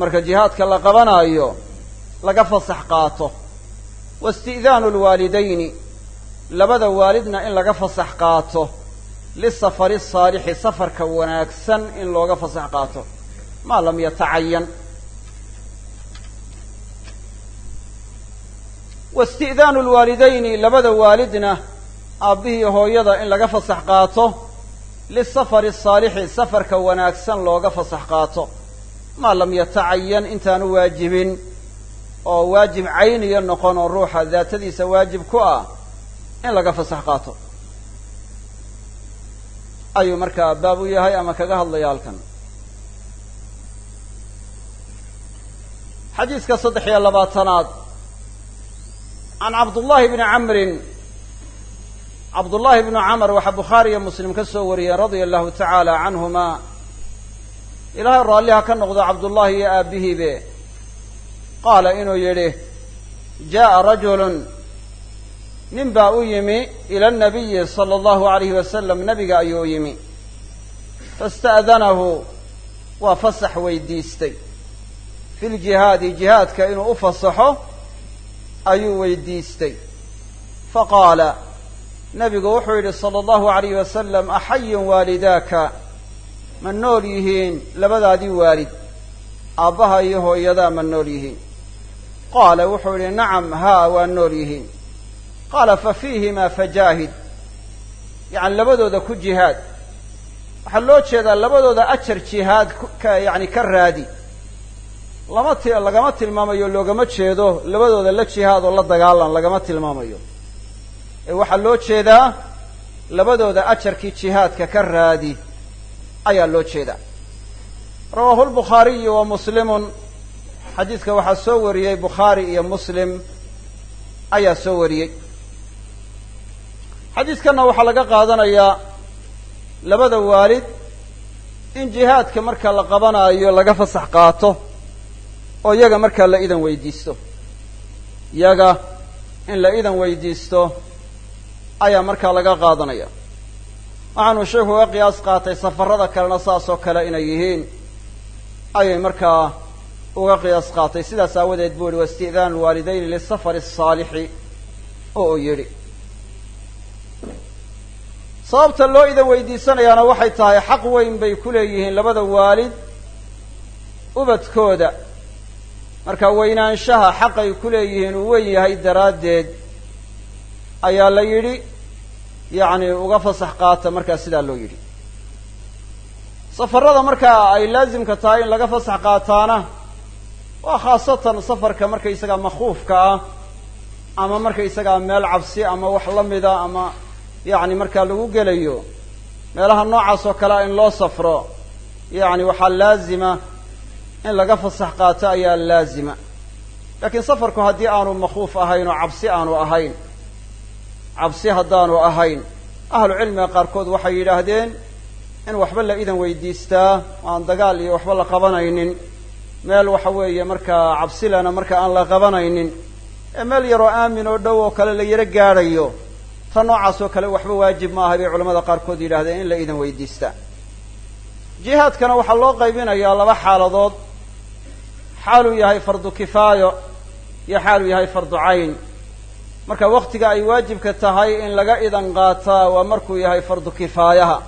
Marka jihaadka la qabanaayo laga fasax qaato. Wa isti'daanu lwaalidayni labada waalidna in laga fasax qaato lisafari saalixi safarka wanaagsan in looga fasax qaato. Maa lam yatacayan. Wa isti'daanu lwaalidayni labada waalidna aabbihii hooyada in laga fasax qaato lisafari saalixi safarka wanaagsan looga fasax qaato. Maa lam yatacayan intaanu waajibin oo waajib cayniya noqon oo ruuxa daatadiisa waajib ku ah in laga fasax qaato. Ayuu markaa baab u yahay ama kaga hadlaya halkan. Xadiiska saddex iyo labaatanaad. Can cabdullahi bni camrin. Cabdullahi bnu camr waxaa bukhaari iyo muslim ka soo wariyeen radia allahu tacaala canhuma. Ilaahay raalliha ka noqdo cabdullahi iyo aabihiibe qaala inuu yidhi jaa'a rajulun nin baa u yimi ila nabiyi sala allahu alayhi wasalam nebiga ayuu u yimi. Fasta'danahu waa fasax weydiistay. Fi ljihaadi jihaadka inuu u fasaxo ayuu weydiistay. Faqaala nebigu wuxuu yidhi sala allahu alayhi wasalam axayun waalidaaka ma nool yihiin labadaadii waalid? Aabbaha iyo hooyadaa ma nool yihiin. Qaala wuxuu yidhi nacam haa waa nool yihiin qaala fa fiihimaa fajaahid yacani labadooda ku jihaad waxaa loo jeedaa labadooda ajar jihaad ka yacni ka raadi lama ti lagama tilmaamayo loogama jeedo labadooda la jihaad oo la dagaalan lagama tilmaamayo ee waxaa loo jeedaa labadooda ajarkii jihaadka ka raadi ayaa loo jeedaa rawaahu lbukhaariyu wa muslimun xadiidka waxaa soo wariyey bukhaari iyo muslim ayaa soo wariyey xadiidkanna waxaa laga qaadanayaa labada waalid in jihaadka marka la qabanaayo laga fasax qaato oo iyaga markaa la idan weydiisto. Iyaga in la idan weydiisto ayaa markaa laga qaadanaya. Waxaanu sheikhu uga qiyaas qaatay safarada kalena saas oo kale inay yihiin. Ayay markaa uga qiyaas qaatay. Sidaas aawadeed buu yihi waisti'daanu lwaalidayni lisafari asaalixi oo uu yidhi sababta loo idan weydiisanayaana waxay tahay xaq weyn bay ku leeyihiin labada waalid ubadkooda. Marka weynaanshaha xaqay ku leeyihiin uu weyn yahay daraaddeed ayaa la yidhi yacni uga fasax qaata markaa sidaa loo yidhi. Safarada markaa ay laasimka tahay in laga fasax qaataana waa khaasatan safarka markaysagaa makhuufka ah ama markaysagaa meel cabsi ama wax la mida ama yacni markaa lagu gelayo meelaha noocaas oo kalea in loo safro yacni waxaa laazima in laga fasax qaato ayaa laazima. Laakiin safarku haddii aanu makhuuf ahayn oo cabsi aanu ahayn cabsi haddaanu ahayn ahlu cilmiga qaarkood waxay yidhaahdeen in waxba la idan weydiistaa aan dagaal iyo waxba la qabanaynin. Meel waxa weeye markaa cabsilana marka aan la qabanaynin. Ee meel yaroo aamin oo dhow oo kale la yaro gaadhayo ta noocaas oo kale waxba waajib ma aha bay culamada qaarkood yidhahdeen in la idan weydiistaa jihaadkana waxaa loo qaybinayaa laba xaaladood. Xaaluu yahay fardu kifaayo iyo xaaluu yahay fardu cayn. Marka waktiga ay waajibka tahay in laga idan qaataa waa markuu yahay fardu kifaayaha.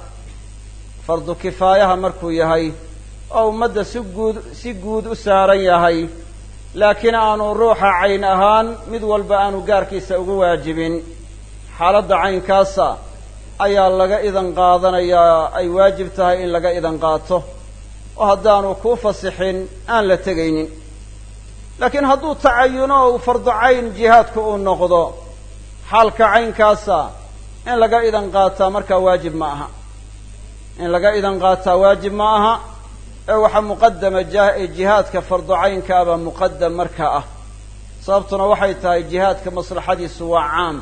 Fardu kifaayaha markuu yahay oo ummadda si guud si guud u saaran yahay. Laakiin aanu ruuxa cayn ahaan mid walba aanu gaarkiisa ugu waajibin xaaladda caynkaasa ayaa laga idan qaadanayaa ay waajib tahay in laga idan qaato. Oo haddaanu kuu fasixin aan la tegaynin. Laakiin hadduu tacayuno uu fardu cayn jihaadku uu noqdo xaalka caynkaasa in laga idan qaataa markaa waajib ma aha. In laga idan qaataa waajib ma aha ee waxaa muqadama jihaadka fardu caynkaabaa muqadam markaa ah. Sababtuna waxay tahay jihaadka maslaxadiisu waa caam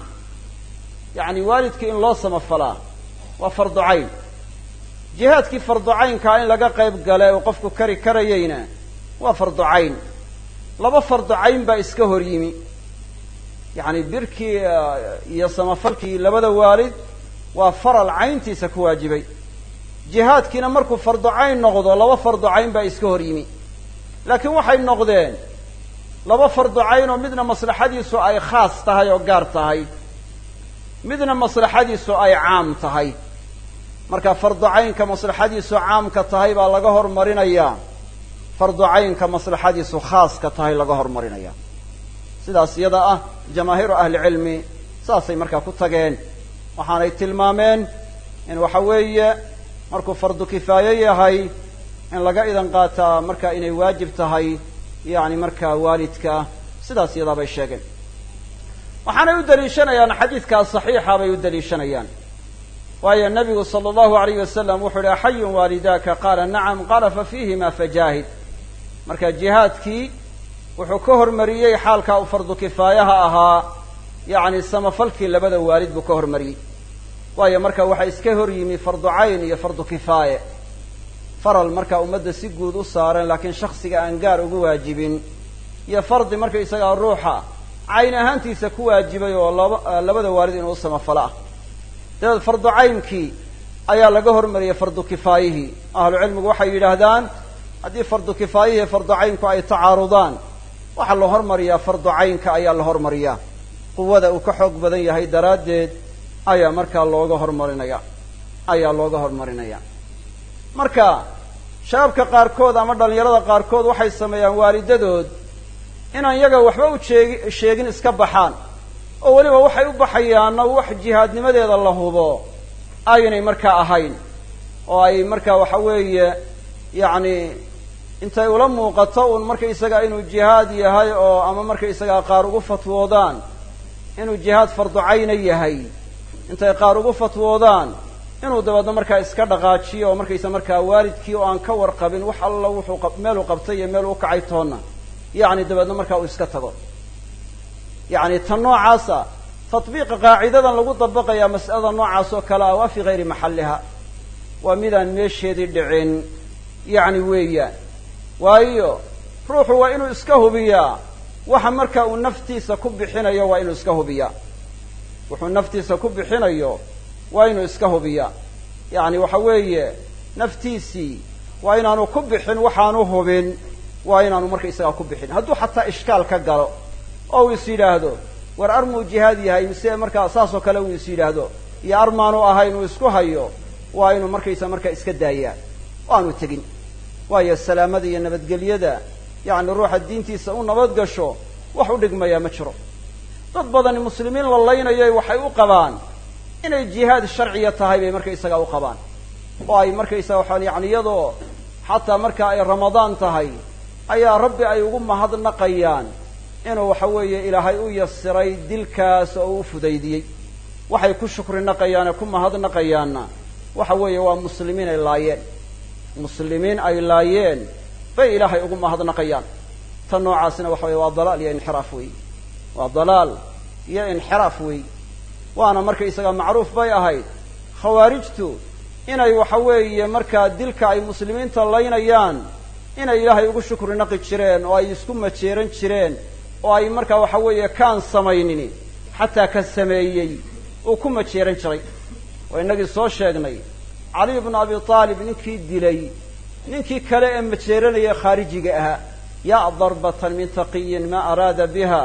yacni waalidkii in loo samafalaa waa fardu cayn. Jihaadkii fardu caynkaa in laga qayb gala uu qofku kari karayeyna waa fardu cayn. Laba fardu cayn baa iska hor yimi. Yacni birkii iyo samafalkii labada waalid waa faral cayntiisa ku waajibay. Jihaadkiina markuu fardu cayn noqdo laba fardu cayn baa iska hor yimi. Laakiin waxay noqdeen laba fardu oo midna maslaxadiisu ay khaas tahay oo gaar tahay midna maslaxadiisu ay caam tahay. Marka fardu caynka maslaxadiisu caamka tahay baa laga hormarinayaa. Fardu caynka maslaxadiisu khaaska tahay laga hormarinaya sidaas iyada ah jamaahiiru ahlicilmi saasay markaa ku tageen. Waxaanay tilmaameen in waxa weeye markuu fardu kifaaye yahay in laga idan qaataa marka inay waajib tahay yacni markaa waalidka sidaas iyadaa bay sheegeen waxaanay u daliishanayaan xadiidkaas saxiixa bay u daliishanayaan. Waayo nabigu sala allahu alayh wasalam wuxuu yihi axayun waalidaaka? Qaala nacam qaala fa fiihima fajaahid. Marka jihaadkii wuxuu ka hormariyey xaalkaa uu fardu kifaayaha ahaa yacni samafalkii labada waalid buu ka hormariyey. Waayo marka waxaa iska hor yimi fardu cayn iyo fardu kifaaye. Faral markaa ummadda si guud u saaran laakiin shaksiga aan gaar ugu waajibin iyo fardi markaysagaa ruuxa cayn ahaantiisa ku waajibay oo laba labada waalid inuu samafalo ah. Dabeed fardu caynkii ayaa laga hormariyay fardu kifaayihii. Ahlu cilmigu waxay yidhaahdaan haddii fardu kifaayihii fardu caynku ay tacaarudaan waxaa la hormariyaa fardu caynka ayaa la hormariyaa. Quwada uu ka xoog badan yahay daraaddeed ayaa markaa looga hormarinaya ayaa looga hormarinaya marka shabaabka qaarkood ama dhallinyarada qaarkood waxay sameeyaan waalidadood inaan yaga waxba u jeegi sheegin iska baxaan. Oo weliba waxay u baxayaanna wax jihaadnimadeeda la hubo. Aynay markaa ahayn. Oo ay markaa waxa weeye yacni intay ula muuqato uun markaysagaa inuu jihaad yahay oo ama markaysagaa qaar ugu fatwoodaan inuu jihaad fardu cayna yahay. Intay qaar ugu fatwoodaan inuu dabeedna markaa iska dhaqaajiyo oo markaysa markaa waalidkii oo aan ka warqabin wax alla wuxuu meeluu qabtay iyo meel u kacay toonna yacni dabeedna markaa uu iska tago. Yacni tan noocaasa tatbiiqa qaacidadan lagu dabaqayaa mas'alada noocaas oo kale ah waa fii hayri maxalliha. Waa midaan meesheedii dhicin yacni weeyaan. Waayo ruuxu waa inuu iska hubiyaa. Waxa marka uu naftiisa ku bixinayo waa inuu iska hubiyaa. Wuxuu naftiisa ku bixinayo waa inuu iska hubiyaa. Yacni waxa weeye naftiisii waa inaanu ku bixin waxaanu hubin waa inaanu markaysagaa ku bixin. Hadduu xataa ishkaal ka galo oo uu is yidhaahdo war armuu jihaad yahay mise markaa saas oo kale uu is yidhaahdo iyo armaanu ahayn uu isku hayo waa inuu markaysa markaa iska daayaa. O tegin. Waayo salaamada iyo nabadgelyada yacni ruuxa diintiisa u nabad gasho wax u dhigmayaa ma jiro. Dad badani muslimiin la laynayay waxay u qabaan inay jihaad sharciya tahay bay markaysagaa u qabaan. Oo ay markaysaga waxaa yani iyadoo xataa marka ay ramadaan tahay ayaa rabbi ay ugu mahadnaqayaan inuu waxa weeye ilaahay u yasiray dilkaas oo uu fudaydiyey. Waxay ku shukri naqayaan ee ku mahadnaqayaanna. Waxa weeye waa muslimiin ay laayeen. Muslimiin ay laayeen bay ilaahay ugu mahadnaqayaan. Tan noocaasina waxa weye waa dalaal iyo inxiraaf wey waa dalaal iyo inxiraaf wey waana markaysaga macruuf bay ahayd. Khawaarijtu inay waxa weeye markaa dilka ay muslimiinta laynayaan inay ilaahay ugu shukri naqi jireen oo ay isku majeeran jireen oo ay markaa waxa weeye kaan samaynin xataa ka sameeyey uu ku majeeran jiray. Oo innagii soo sheegnay caliy bnu abi aalib ninkii dilay ninkii kale ee majeeranaya khaarijiga ahaa yaa darbatan min taqiyin ma araada biha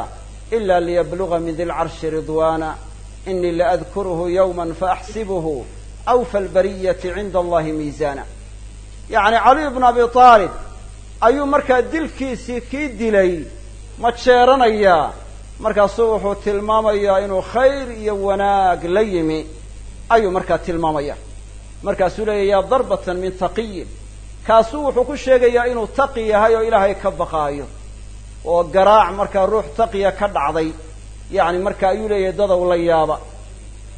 ila liyabluga min di lcarshi ridwana inii laadkuruhu yawma faaxsibuhu awfa albariyati cinda allahi miisaana. Yacni caliy bnu abi aalib ayuu markaa dilkiisii kii dilay. Ma jeeranayaa. Markaasuu wuxuu tilmaamayaa inuu khayr iyo wanaag la yimi. Ayuu markaa tilmaamaya markaasuu leeya yaa darbatan min taqiyin. Kaasuu wuxuu ku sheegayaa inuu taqi yahay oo ilaahay ka baqaayo. Oo garaac markaa ruux taqiya ka dhacday. Yacni marka ayuu leeyahay dadow la yaaba.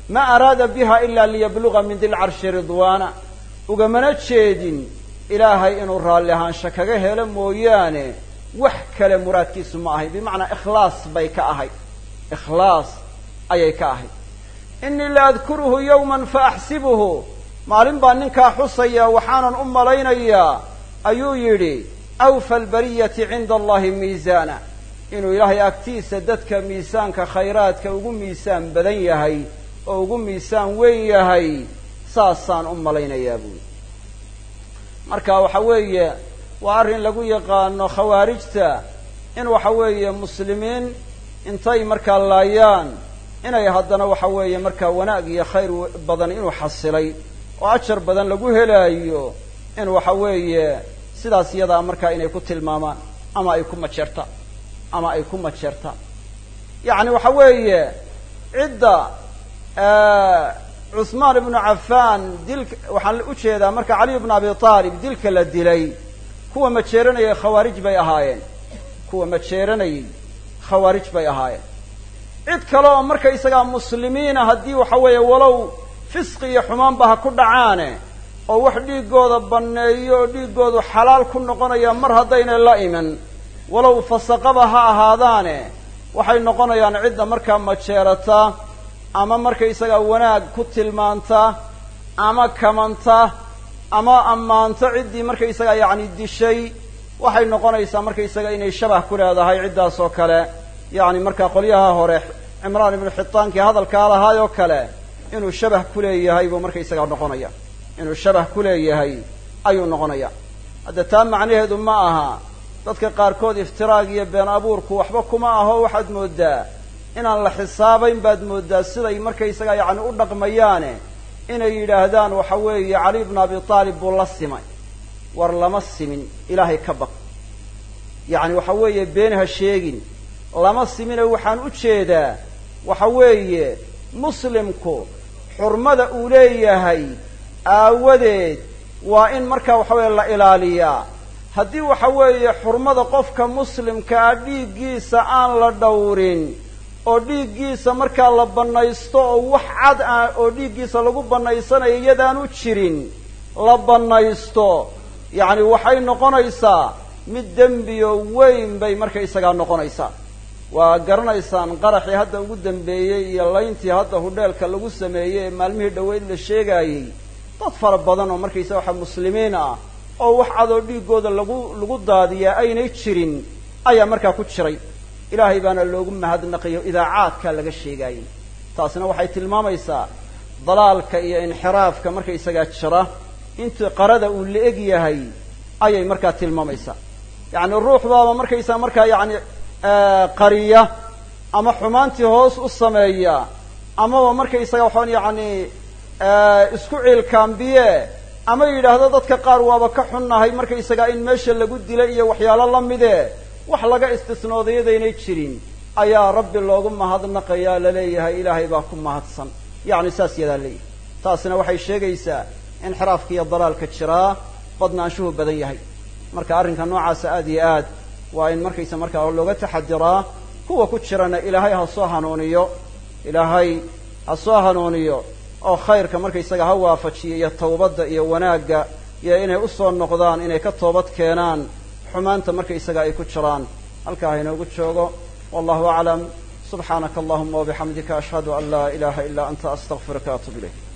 Ma araada biha ila liyabluga min dilcarshi ridwaana. Ugamana jeedin ilaahay inuu raalli ahaansha kaga helo mooyaane wax kale muraadkiisu ma ahayn bimacnaa ikhlaas bay ka ahayd. Ikhlaas ayay ka ahayd. Inii la adkuruhu yawman faaxsibuhu maalin baa ninkaa xusaya waxaanan u malaynayaa ayuu yidhi awfa albariyati cinda allahi miisaana. Inuu ilaahay agtiisa dadka miisaanka khayraadka ugu miisaan badan yahay oo ugu miisaan weyn yahay saasaan u malaynayaa buuli marka waxa weeye waa arrin lagu yaqaano khawaarijta in waxa weeye muslimiin intay markaa laayaan inay haddana waxa weeye markaa wanaag iyo khayr badan inuu xasilay. Oo ajar badan lagu helaayo in waxa weeye sidaas iyadaa markaa inay ku tilmaamaan ama ay ku majeertaan ama ay ku majeertaan yacni waxa weeye cidda cuثmaan ibnu cafaan dilka waxaan u jeedaa marka caliy bnu abi aalib dilka la dilay kuwa majeeranayay khawaarij bay ahaayeen. Kuwa majeeranayay khawaarij bay ahaayeen. Cid kale oo markaysagaa muslimiina haddii waxa weeye walow fisqi iyo xumaanba ha ku dhacaane oo wax dhiiggooda banneeyo oo dhiiggoodu xalaal ku noqonaya mar haddaynay la iman. Walow fasaqaba ha ahaadaane waxay noqonayaan cidda markaa majeerata ama markaysaga wanaag ku tilmaanta ama kamanta ama ammaanto ciddii markaysaga yacni dishay waxay noqonaysaa markaysaga inay shabah ku leedahay ciddaas oo kale. Yacni markaa qolyaha hore cimraan ibnu xitaankii hadalkaa lahaayoo kale inuu shabah ku leeyahay buu markaysaga noqonaya. Inuu shabah ku leeyahay ayuu noqonaya. Hadda taa macnaheedu ma aha dadka qaarkood iftiraag iyo been abuurku waxba kuma aho waxaad mooddaa inaan la xisaabayn baad mooddaa siday markaysaga yacni u dhaqmayaane inay yidhaahdaan waxa weeye cali bnu abi taalib buu la simay. War lama simin ilaahay ka baq. Yacni waxa weeye been ha sheegin. Lama simine waxaan u jeedaa waxa weeye muslimku xurmada uu leeyahay aawadeed waa in markaa waxa weeye la ilaaliyaa. Haddii waxa weeye xurmada qofka muslimka ah dhiiggiisa aan la dhowrin oo dhiiggiisa markaa la bannaysto oo wax cad ah oo dhiiggiisa lagu bannaysanayo iyadaanu jirin la bannaysto. Yacni waxay noqonaysaa mid dembiyo weyn bay markaysagaa noqonaysaa. Waa garanaysaan qaraxii hadda ugu dambeeyey iyo layntii hadda hudheelka lagu sameeyey ee maalmihii dhoweyd la sheegaayey. Dad fara badan oo markaysaga waxa muslimiin ah oo wax cadoo dhiiggooda lagu lagu daadiyaa aynay jirin ayaa markaa ku jiray ilaahay baana loogu mahadnaqayo idaacaadkaa laga sheegaayey taasina waxay tilmaamaysaa dalaalka iyo inxiraafka markaysagaa jira. Intuu qarada uu la eg yahay ayay markaa tilmaamaysaa. Yacni ruux baaba markaysaa markaa yacni qariya ama xumaantii hoos u sameeya amaba markaysaga waxaan yacni isku ciilkaambiye ama yidhaahdo dadka qaar waaba ka xunnahay markaysagaa in meesha lagu dilay iyo waxyaalo la mide wax laga istisnoodayadaynay jirin ayaa rabbi loogu mahadnaqayaa la leeyahay ilaahay baa ku mahadsan. Yacni saas yadaa leeyahay taasina waxay sheegaysaa inxiraafka iyo dalaalka jiraa badnaanshuhu badan yahay. Marka arrinka noocaasa aad iyo aad waa in markaysa markaa looga taxadiraa kuwa ku jirana ilaahay ha soo hanuuniyo. Ilaahay ha soo hanuuniyo oo khayrka markaysaga ha waafajiyo iyo tawbadda iyo wanaagga iyo inay u soo noqdaan inay ka toobad keenaan xumaanta markaysaga ay ku jiraan. Halkaa ha inoogu joogo. Wallahu aclam. Subxaanaka allahuma wabixamdika ashhadu an laa ilaha ila anta astaqfiruka atub ilayk